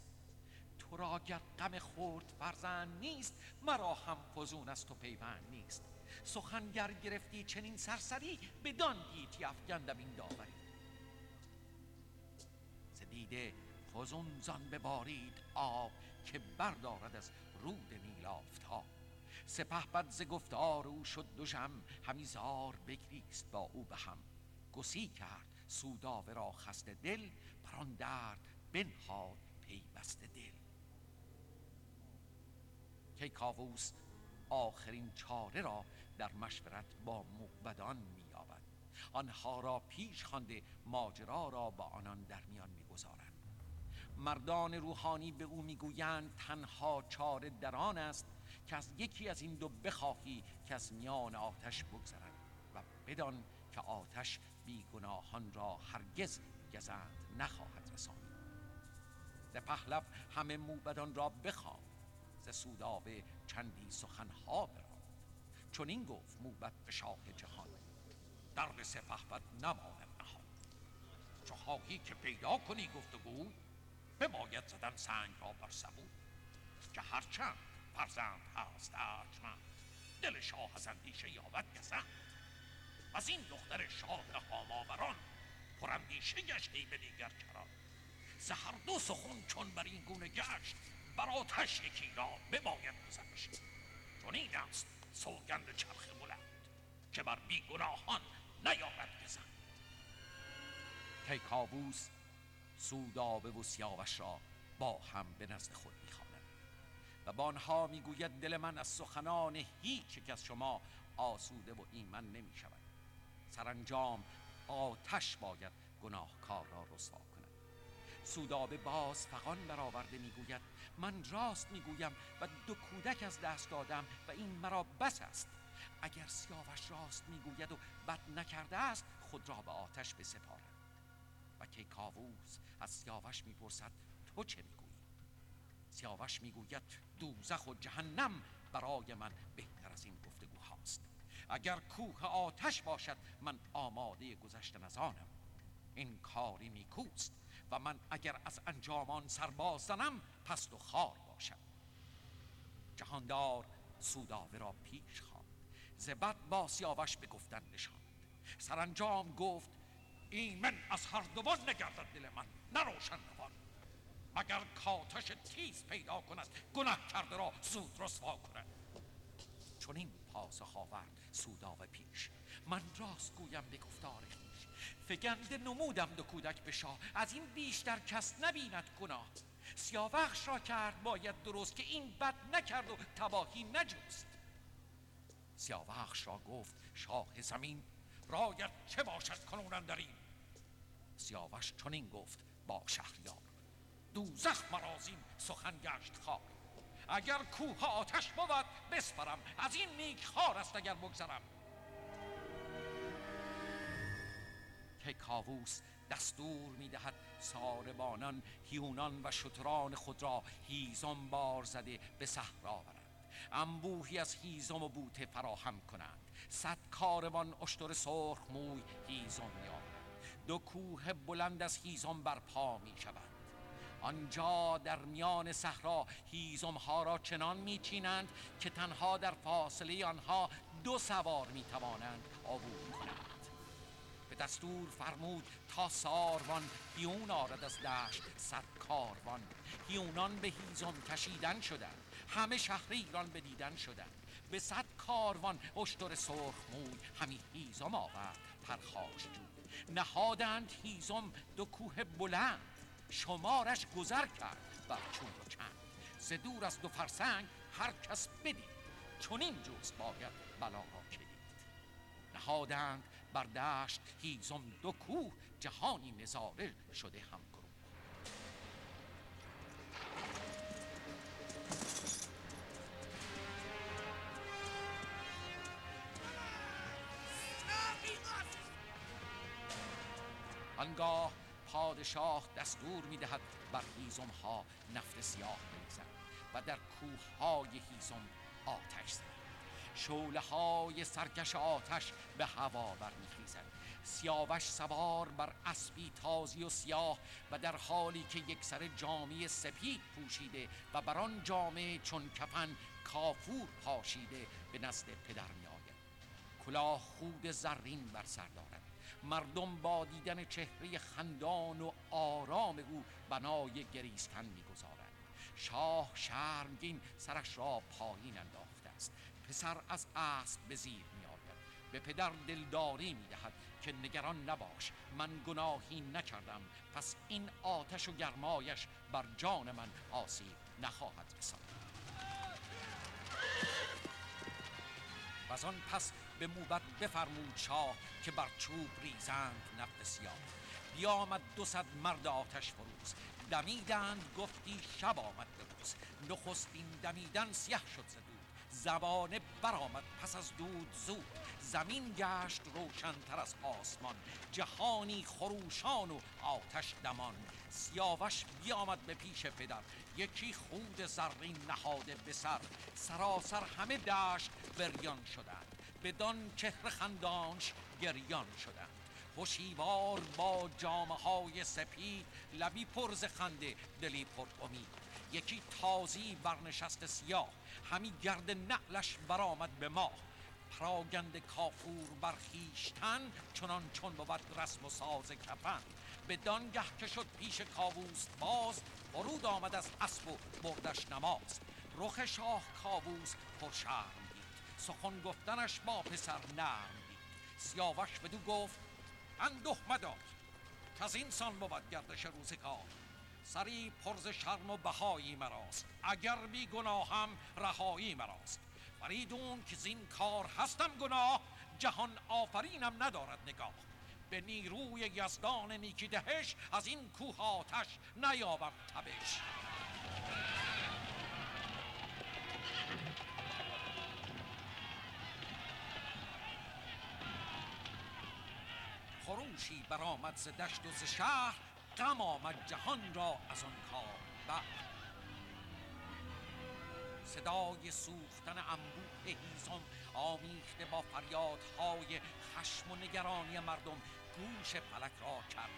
تو را گر غم خورد فرزند نیست مرا هم فزون است و پیوند نیست. سخنگر گرفتی چنین سرسری بدان گیتی افگندم این داوری. ز دیده فزون زان ببارید آب که بردارد از رود نیل آفتاب. سپه بد ز گفتار او شد دوژم همی زار بگریست با او به هم. گسی کرد. سوداوه را خسته دل آن درد بنهاد پیوسته دل. کیکاووس آخرین چاره را در مشورت با موبدان مییابد. آنها را پیش خوانده ماجرا را با آنان در میان می‌گذارند. مردان روحانی به او می‌گویند تنها چاره در آن است که از یکی از این دو بخواهی که از میان آتش بگذرد و بدان که آتش بیگناهان را هرگز گزند نخواهد رسانید ز پهلو همه موبدان را بخوان ز سودابه چندی سخنها براند. چون این گفت موبد به شاه جهان در سپهبد نماند نهان. چو خواهی که پیدا کنی؟ گفتگو بباید زدن سنگ را بر سبو که هرچند فرزند هست ارجمند. دل شاه از اندیشه یابد گزند. از این دختر شاه هاماوران پراندیشه گشتی به دیگر کران ز هر دو سخن چون بر این گونه گشت بر آتش یکی را بباید گذشت. چون این است سوگند چرخ بلند که بر بیگناهان نیارد بزن کیکاووس سودابه و سیاوش را با هم به نزد خود می‌خواند و با آنها می‌گوید دل من از سخنان هیچ یک از شما آسوده و ایمن نمی شود سرانجام آتش باید گناهکار را رسوا کند. سودابه باز فقان برآورده می‌گوید من راست می‌گویم و دو کودک از دست دادم و این مرا بس است. اگر سیاوش راست می‌گوید و بد نکرده است خود را به آتش بسپارد و کیکاووس از سیاوش می‌پرسد تو چه می‌گویی؟ سیاوش می‌گوید دوزخ و جهنم برای من بهتر از این اگر کوه آتش باشد من آماده گذشتن از آنم. این کاری نیکوست و من اگر از انجامان سرباز زنم پست و خار باشد جهاندار سوداوه را پیش خواند. زبد با سیاوش به گفتن نشاند. سرانجام گفت ایمن از هر دوان نگردد دل من نروشن روان. اگر کاتش تیز پیدا کند گناه کرده را زود رسوا کند. چون این پاسخ آورد سوداوه پیش من راست گویم به گفتار خویش فگنده نمودم دو کودک به شاه. از این بیشتر کس نبیند گناه. سیاوخش را کرد باید درست که این بد نکرد و تباهی نجست. سیاوخش را گفت شاه زمین رایت چه باشد کنون این سیاوش چنین گفت با شهریار دوزخ مرازین سخن گشت خواه اگر کوه آتش بود بسپرم. از این نیک خار است اگر بگذرم. که کاووس دستور می‌دهد ساربانان هیونان و شتران خود را هیزم بار زده به صحرا برند انبوهی از هیزم و بوته فراهم کنند. صد کاروان اشتر سرخ موی هیزم میآورند. دو کوه بلند از هیزم بر پا می شوند آنجا در میان صحرا هیزم ها را چنان میچینند که تنها در فاصله آنها دو سوار می توانند عبور کنند. به دستور فرمود تا ساروان هیون آرد از دشت صد کاروان. هیونان به هیزم کشیدن شدند. همه شهر ایران به دیدن شدند. به صد کاروان اشتر سرخ موی. همی هیزم آورد پرخاش جود نهادند هیزم دو کوه بلند. شمارش گذر کرد. بر چون و چند ز دور از دو فرسنگ هر کس بدید. چون این جز باید بلا را کلید. نهادند بر دشت هیزم دو کوه جهانی نظاره شده هم گروه پادشاه دستور می‌دهد بر هیزم ها نفت سیاه بریزد و در کوه های هیزم آتش زد شوله های سرکش آتش به هوا برمیخیزد. سیاوش سوار بر اسبی تازی و سیاه و در حالی که یک سر جامعه سپید پوشیده و بر آن جامعه چون کفن کافور پاشیده به نزد پدر می آید کلاه خود زرین بر سر دارد. مردم با دیدن چهره خندان و آرام او بنای گریستن می‌گذارند. شاه شرمگین سرش را پایین انداخته است. پسر از اسب به زیر می آید به پدر دلداری می دهد که نگران نباش من گناهی نکردم. پس این آتش و گرمایش بر جان من آسیب نخواهد رساند. و آن پس به موبت بفرمود شاه که بر چوب ریزند نفت سیاه. بیامد دو صد مرد آتش فروز دمیدند گفتی شب آمد به روز. نخستین دمیدن سیه شد زدود زبانه برآمد پس از دود زود. زمین گشت روشنتر از آسمان جهانی خروشان و آتش دمان. سیاوش بیامد به پیش پدر یکی خود زرین نهاده به سر. سراسر همه دشت بریان شدند. بدان چهره خندانش گریان شدند. هوشیوار با جامه های سپید لبی پرز خنده دلی پر امید. یکی تازی برنشست سیاه همی گرد نعلش برآمد به ماه. پراگند کافور برخیشتن چنان چون بود رسم و ساز کفن. به دانگه که شد پیش کاووس باز فرود آمد از اسب و بردش نماز. رخ شاه کاووس دید سخن گفتنش با پسر نرم دید. سیاوش بدو گفت اندوه مدار که از این سان بود گردش روزگار. سری پرز شرم و بهایی مراست اگر بی گناهم رهایی مراست. فریدون که زین کار هستم گناه جهان آفرینم ندارد نگاه. به نیروی یزدان نیکی دهش از این کوه آتش نیاورد تبش. خروشی برآمد ز دشت و ز شهر غم آمد جهان را از آن کار بر. صدای سوختن انبوه هیزم آمیخته با فریادهای خشم و نگرانی مردم گوش فلک را کرد.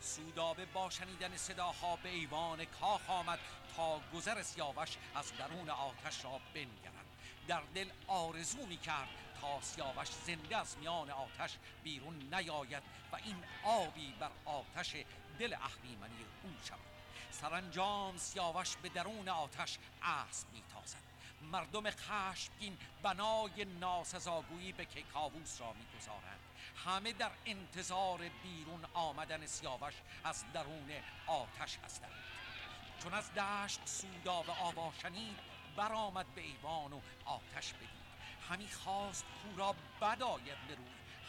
سودابه با شنیدن صداها به ایوان کاخ آمد تا گذر سیاوش از درون آتش را بنگرد. در دل آرزو می کرد تا سیاوش زنده از میان آتش بیرون نیاید و این آبی بر آتش دل اهریمنی او شود. سرانجام سیاوش به درون آتش اسب میتازد. مردم خشمگین بنای ناسزاگویی به کیکاووس را می‌گذارند. همه در انتظار بیرون آمدن سیاوش از درون آتش هستند. چون از دشت سودا و آوا برآمد به ایوان و آتش بدید. همی خواست کو را بداید به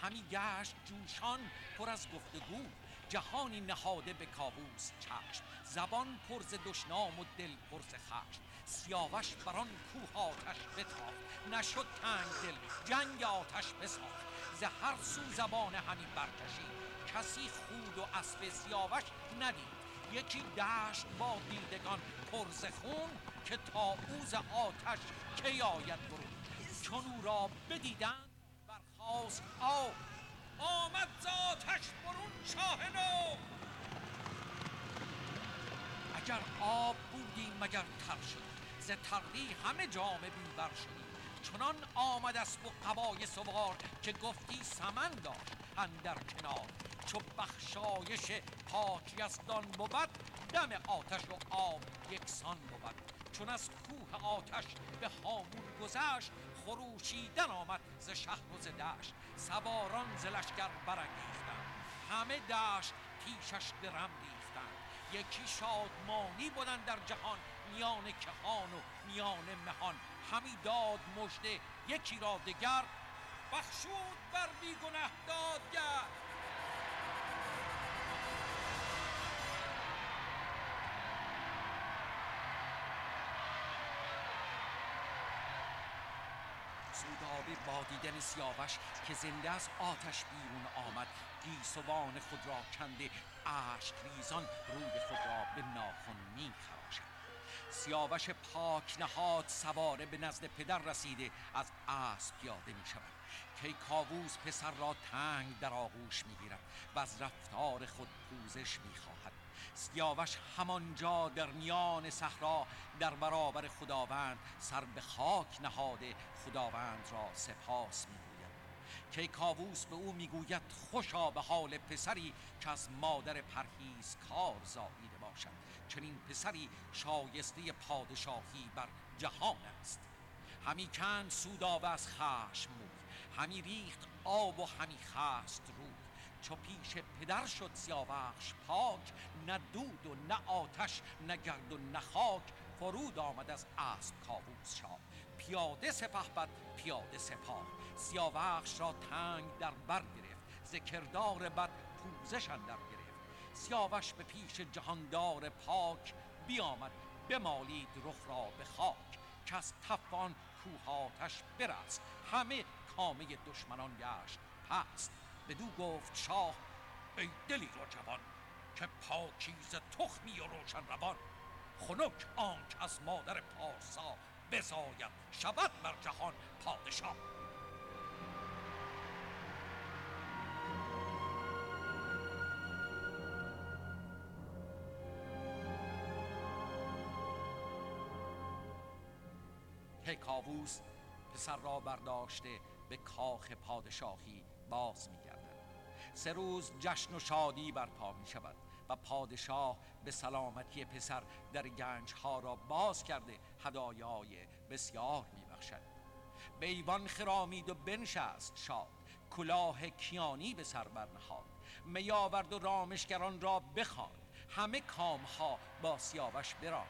همی گشت جوشان پر از گفتگو. جهانی نهاده به کاووس چشم زبان پرز دشنام و دل پرز خشم. سیاوش بر آن کوه آتش بتافت نشد تنگ دل جنگ آتش بساخت. ز هر سو زبان همی برکشید کسی خود و اسب سیاوش ندید. یکی دشت با دیدگان پرز خون که تا اوز آتش کی آید برون؟ چون او را بدیدند برخاست آب. آمد ز آتش برون شاه نو. اگر آب بودی مگر تر شد ز تردی همه جام بیبر شدی. چنان آمد است و قبای سوار که گفتی سمن داشت اندر کنار. چو بخشایش پاک یزدان بود دم آتش و آب یکسان بود. چون از کوه آتش به هامون گذشت خروشیدن آمد ز شهر و ز دشت. سواران ز لشکر برانگیختند. همه دشت پیشش درم ریختند. یکی شادمانی بودن در جهان میان کهان و میان مهان. همی داد مژده یکی را دگر. بخشود بر بیگنه دادگر. سودابه با دیدن سیاوش که زنده از آتش بیرون آمد. گیسوان خود را کنده اشک ریزان روی خود را به ناخن می خراشد. سیاوش پاک نهاد سواره به نزد پدر رسیده از اسب پیاده می شود. کی کاووس پسر را تنگ در آغوش می گیرد و از رفتار خود پوزش می خواهد. سیاوش همانجا در میان صحرا در برابر خداوند سر به خاک نهاده خداوند را سپاس می که کاووس به او می‌گوید خوشا به حال پسری که از مادر پرهیز کار زاییده باشد. چنین پسری شایسته پادشاهی بر جهان است. همی کند سودابه از خشم موی همی ریخت آب و همی خست چو پیش پدر شد سیاوخش پاک نه دود و نه آتش نه گرد و نه خاک. فرود آمد از اسب کاووس شاه. پیاده سپه بد پیاده سپاه. سیاوخش را تنگ در بر گرفت ذکردار بد پوزش اندر گرفت. سیاوش به پیش جهاندار پاک بیامد بمالید رخ را به خاک. کس تفان کوهاتش برست همه کامه دشمنان گشت پست. بدو گفت شاه ای دلی رو جوان که پاکیز تخمی و روشن روان. خنک آنک از مادر پارسا بزاید شود بر جهان پادشاه. که کاووس پسر را برداشته به کاخ پادشاهی باز میگردد سه روز جشن و شادی برپا می شود و پادشاه به سلامتی پسر در گنج ها را باز کرده هدایای بسیار می بخشد به ایوان خرامید و بنشست شاد کلاه کیانی به سر برنهاد. می آورد و رامشگران را بخواند. همه کام ها با سیاوش براند.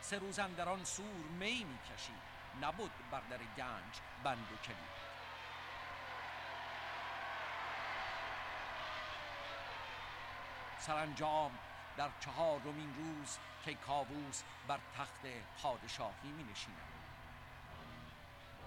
سه روز اندران سور می می‌کشید. نبود بر در گنج بند و کلید. سرانجام در چهارمین روز که کاووس بر تخت پادشاهی می نشیند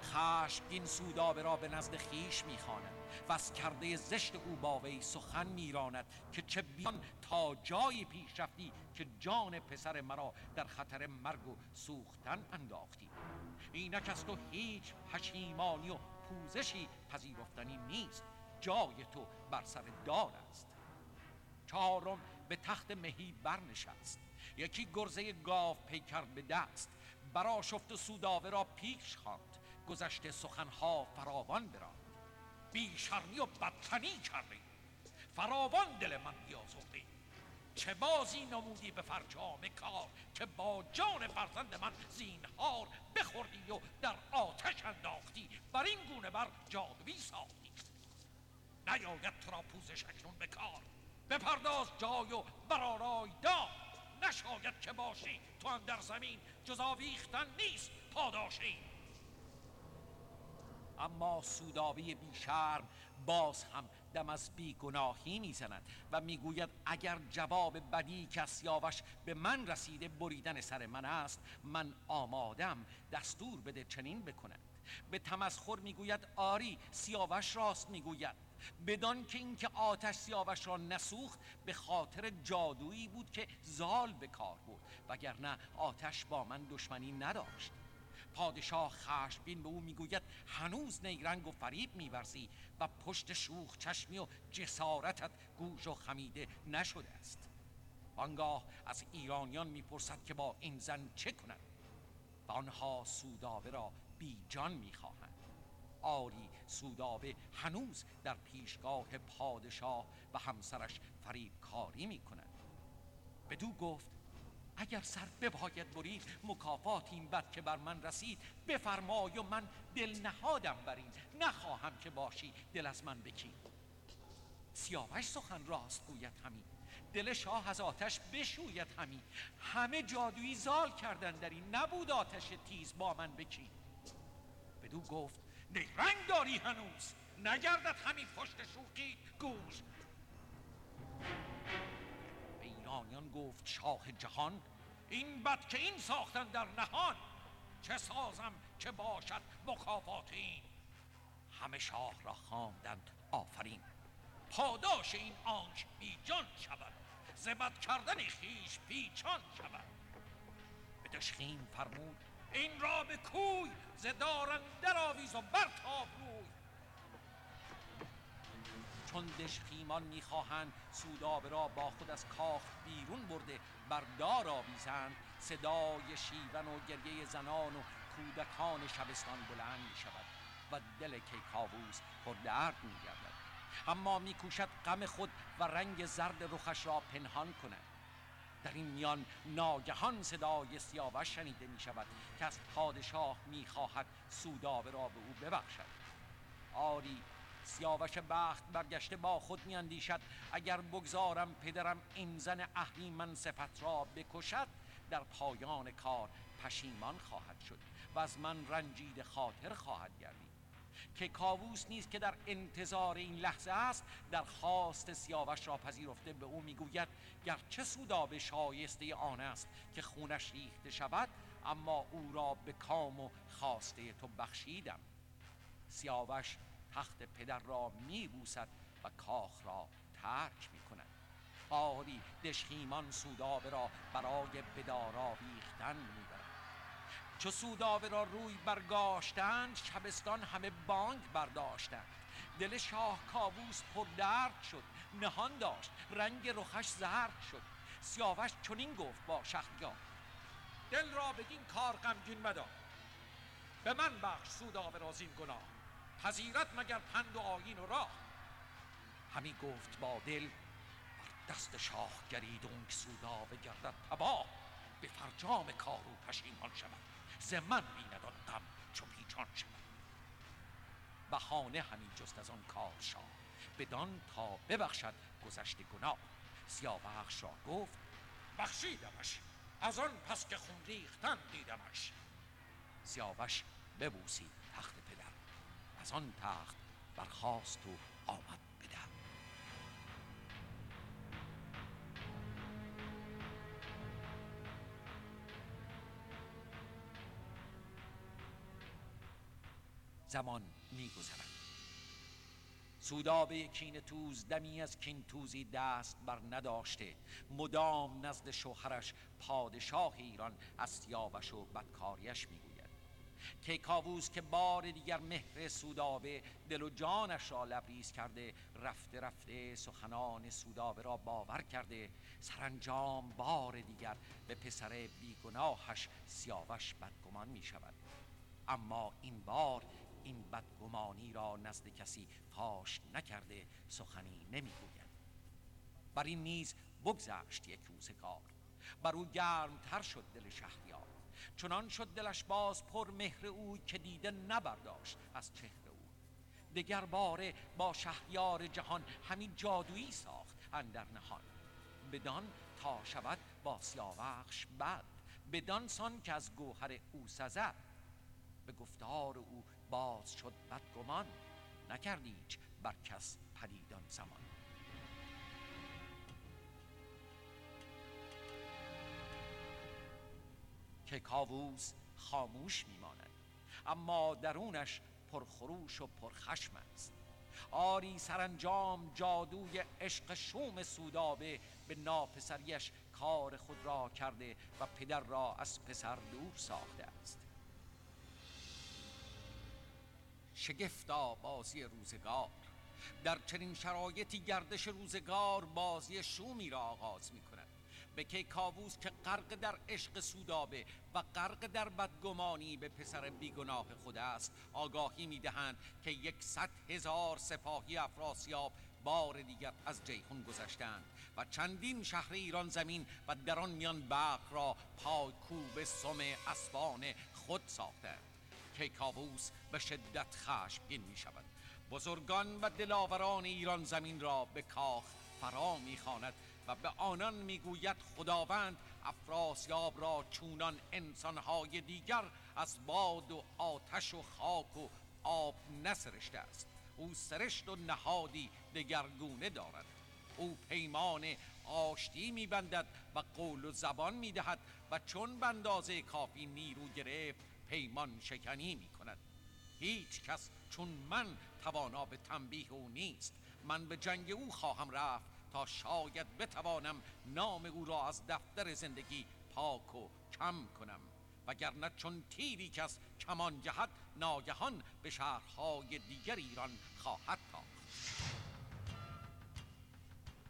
خشمگین سودابه را به نزد خیش می‌خواند و از کرده زشت او با وی سخن میراند که چه بیان تا جایی پیش رفتی که جان پسر مرا در خطر مرگ و سوختن انداختی. اینک از تو هیچ پشیمانی و پوزشی پذیرفتنی نیست. جای تو بر سر دار است. چهارم به تخت مهی برنشست. یکی گرزه گاو پیکر به دست برا شفت سوداوه را پیش خواند. گذشته سخنها فراوان براند. بیشرمی و بدتنی کردی فراوان دل من بیازردی چه بازی نمودی به فرجام کار که با جان فرزند من زینهار بخوردی و در آتش انداختی. بر این گونه بر جادوی ساختی. نیاید تو را پوزش اکنون به کار. بپرداز جای و برارای دار نشاید که باشی. تو در زمین جز آویختن نیست پاداشی. اما سودابی بیشرم باز هم دم از بیگناهی می‌زند و می‌گوید اگر جواب بدی که سیاوش به من رسیده بریدن سر من است من آمادم دستور بده چنین بکنند به تمسخر می‌گوید آری سیاوش راست می‌گوید. بدان که اینکه آتش سیاوش را نسوخت به خاطر جادویی بود که زال به کار بود وگرنه آتش با من دشمنی نداشت. پادشاه خشمگین به او می‌گوید هنوز نیرنگ و فریب میورزی و پشت شوخ چشمی و جسارتت گوش و خمیده نشده است. آنگاه از ایرانیان می‌پرسد که با این زن چه کنند؟ و آنها سوداوه را بی جان می‌خواهند. آری سودابه هنوز در پیشگاه پادشاه و همسرش فریب کاری می‌کنند بدو گفت اگر سر بباید برید مکافات این بد که بر من رسید بفرمای و من دل نهادم بر این. نخواهم که باشی دل از من بکی سیاوش سخن راست گوید همین. دل شاه از آتش بشوید همین. همه جادویی زال کردن در این. نبود آتش تیز با من بکی بدو گفت رنگ داری هنوز! نگردد همین پشت شوخی گوش! به ایرانیان گفت شاه جهان این بد که این ساختن در نهان! چه سازم که باشد مکافات این همه شاه را خواندند آفرین! پاداش این آنچ بی جان شود زبد کردن خیش پیچان شود! به دشخیم فرمود این را به کوی ز دارنده آویز و برتاب روی. چون دشخیمان می‌خواهند سودابه را با خود از کاخ بیرون برده بر دار آویزند صدای شیون و گریه زنان و کودکان شبستان بلند می شود و دل کیکاووس پر درد می گردد اما میکوشد غم خود و رنگ زرد رخش را پنهان کند. در این میان ناگهان صدای سیاوش شنیده می شود که از پادشاه می‌خواهد سودابه را به او ببخشد. آری سیاوش بخت برگشته با خود میاندیشد اگر بگذارم پدرم این زن اهریمن صفت را بکشد در پایان کار پشیمان خواهد شد و از من رنجید خاطر خواهد گردید. که کاووس نیست که در انتظار این لحظه است در خواست سیاوش را پذیرفته به او می‌گوید گرچه به شایسته آن است که خونش ریخته شود اما او را به کام و خواسته تو بخشیدم. سیاوش تخت پدر را میبوسد و کاخ را ترک می‌کند. آری دشخیمان سودابه را برای بدارا می‌برد چو سودابه را روی برگاشتند شبستان همه بانگ برداشتند. دل شاه کاووس پر درد شد نهان داشت رنگ رخش زرد شد. سیاوش چنین گفت با شخیار دل را بدین کار غمگین مدار. به من بخش سودابه را زین گناه پذیرت مگر پند و آیین و راه. همی گفت با دل بر دست شاه گریدون سودابه گردد تباه. به فرجام کارو پشیمان شود. ز من بیند آن غم چو پیچان شود. بهانه همین جست از آن کار شاه بدان تا ببخشد گذشت گناه. سیاوخش را گفت بخشیدمش. از آن پس که خون ریختن دیدمش. سیاوش ببوسید تخت پدر. از آن تخت برخاست و آمد. زمان میگذرد. سودابه کین توز دمی از کین توزی دست بر نداشته. مدام نزد شوهرش پادشاه ایران از سیاوش و بدکاریش می‌گوید. کاووس که بار دیگر مهر سودابه دل و جانش را لبریز کرده رفته رفته سخنان سودابه را باور کرده. سرانجام بار دیگر به پسر بیگناهش سیاوش بدگمان می شود اما این بار این بدگمانی را نزد کسی فاش نکرده سخنی نمی‌گوید. بر این نیز بگذشت یک روزگار. بر او تر شد دل شهریار. چنان شد دلش باز پر مهر او که دیده نبرداشت از چهره او. دگر باره با شهریار جهان همین جادویی ساخت اندر نهان. بدان تا شود با سیاوخش بد بدان سان که از گوهر او سزد. به گفتار او باز شد بدگمان نکردی هیچ بر کس پدیدان زمان. که کاووس خاموش میماند اما درونش پرخروش و پرخشم است. آری سرانجام جادوی عشق شوم سودابه به ناپسریش کار خود را کرده و پدر را از پسر دور ساخته است. شگفتا بازی روزگار. در چنین شرایطی گردش روزگار بازی شومی را آغاز می کند به که کاووس که غرق در عشق سودابه و غرق در بدگمانی به پسر بیگناه خود است آگاهی می دهند که یکصد هزار سپاهی افراسیاب بار دیگر از جیهون گذشتند و چندین شهر ایران زمین و در آن میان بق را پایکوب سم اسبان خود ساختند کیکاووس به شدت خشمگین می شود بزرگان و دلاوران ایران زمین را به کاخ فرا می‌خواند و به آنان می‌گوید خداوند افراسیاب را چونان انسانهای دیگر از باد و آتش و خاک و آب نسرشته است. او سرشت و نهادی دگرگونه دارد. او پیمان آشتی میبندد و قول و زبان می‌دهد و چون بندازه کافی نیرو گرفت پیمان شکنی می کند هیچ کس چون من توانا به تنبیه او نیست. من به جنگ او خواهم رفت تا شاید بتوانم نام او را از دفتر زندگی پاک و کم کنم. وگرنه چون تیری که از کمان جهت ناگهان به شهرهای دیگر ایران خواهد تاخت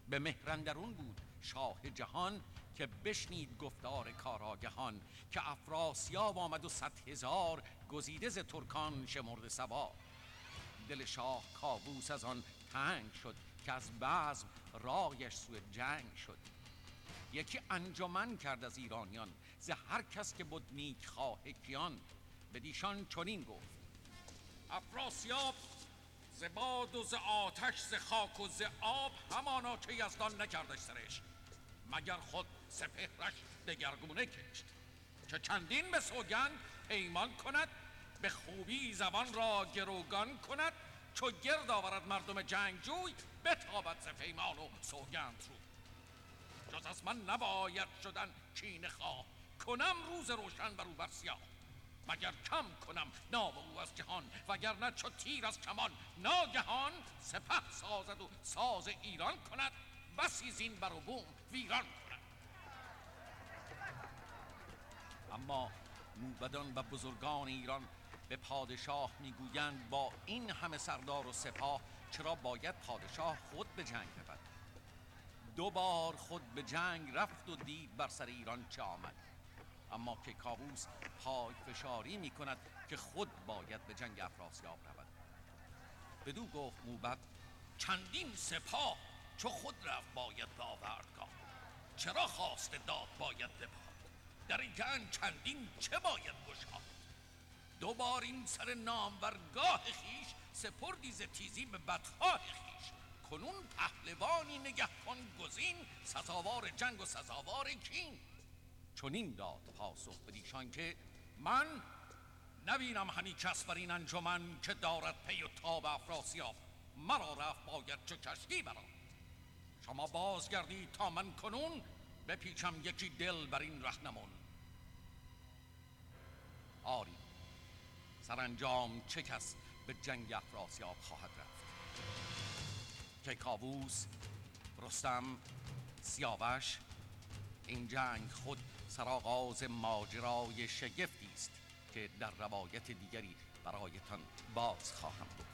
به مهرندرون بود شاه جهان که بشنید گفتار کاراگهان که افراسیاب آمد و صد هزار گزیده ز ترکان شمرد سوار. دل شاه کابوس از آن تنگ شد که از بزم رایش سوی جنگ شد. یکی انجمن کرد از ایرانیان ز هر کس که بود نیک خواه کیان. به دیشان چنین گفت افراسیاب ز باد و ز آتش ز خاک و ز آب همانا که یزدان نکردش سرش مگر خود سپهرش دگرگونه کشت. که چندین به سوگند پیمان کند به خوبی زبان را گروگان کند. چو گرد آورد مردم جنگجوی بتابد ز پیمان و سوگند رو. جز از من نباید شدن کین خواه. کنم روز روشن بر او بر سیاه. مگر کم کنم نام او از جهان وگر چو تیر از کمان ناگهان سپه سازد و ساز ایران کند. بسی زین بر و بوم ویران. کند اما موبدان و بزرگان ایران به پادشاه می‌گویند با این همه سردار و سپاه چرا باید پادشاه خود به جنگ رود؟ دو بار خود به جنگ رفت و دید بر سر ایران چه آمد. اما که کابوس پای فشاری می کند که خود باید به جنگ افراسیاب رود. بدو گفت موبد چندین سپاه چو خود رفت باید به آوردگاه. چرا خواست داد باید بپاد در جنگ چندین چه باید گشاد دو بار این سر نامورگاه خیش سپردی ز تیزی به بدخواه خیش. کنون پهلوانی نگه کن گزین سزاوار جنگ و سزاوار کین. چنین داد پاسخ بدیشان که من نبینم همی کس بر این انجمن که دارد پی و تاب افراسیاب. مرا رفت باید چه کشتی برا شما بازگردید تا من کنون بپیچم یکی دل بر این رهنمون. آری سرانجام چه کس به جنگ افراسیاب خواهد رفت؟ که کاووس رستم سیاوش این جنگ خود سرآغاز ماجرای شگفتی است که در روایت دیگری برایتان باز خواهم گفت.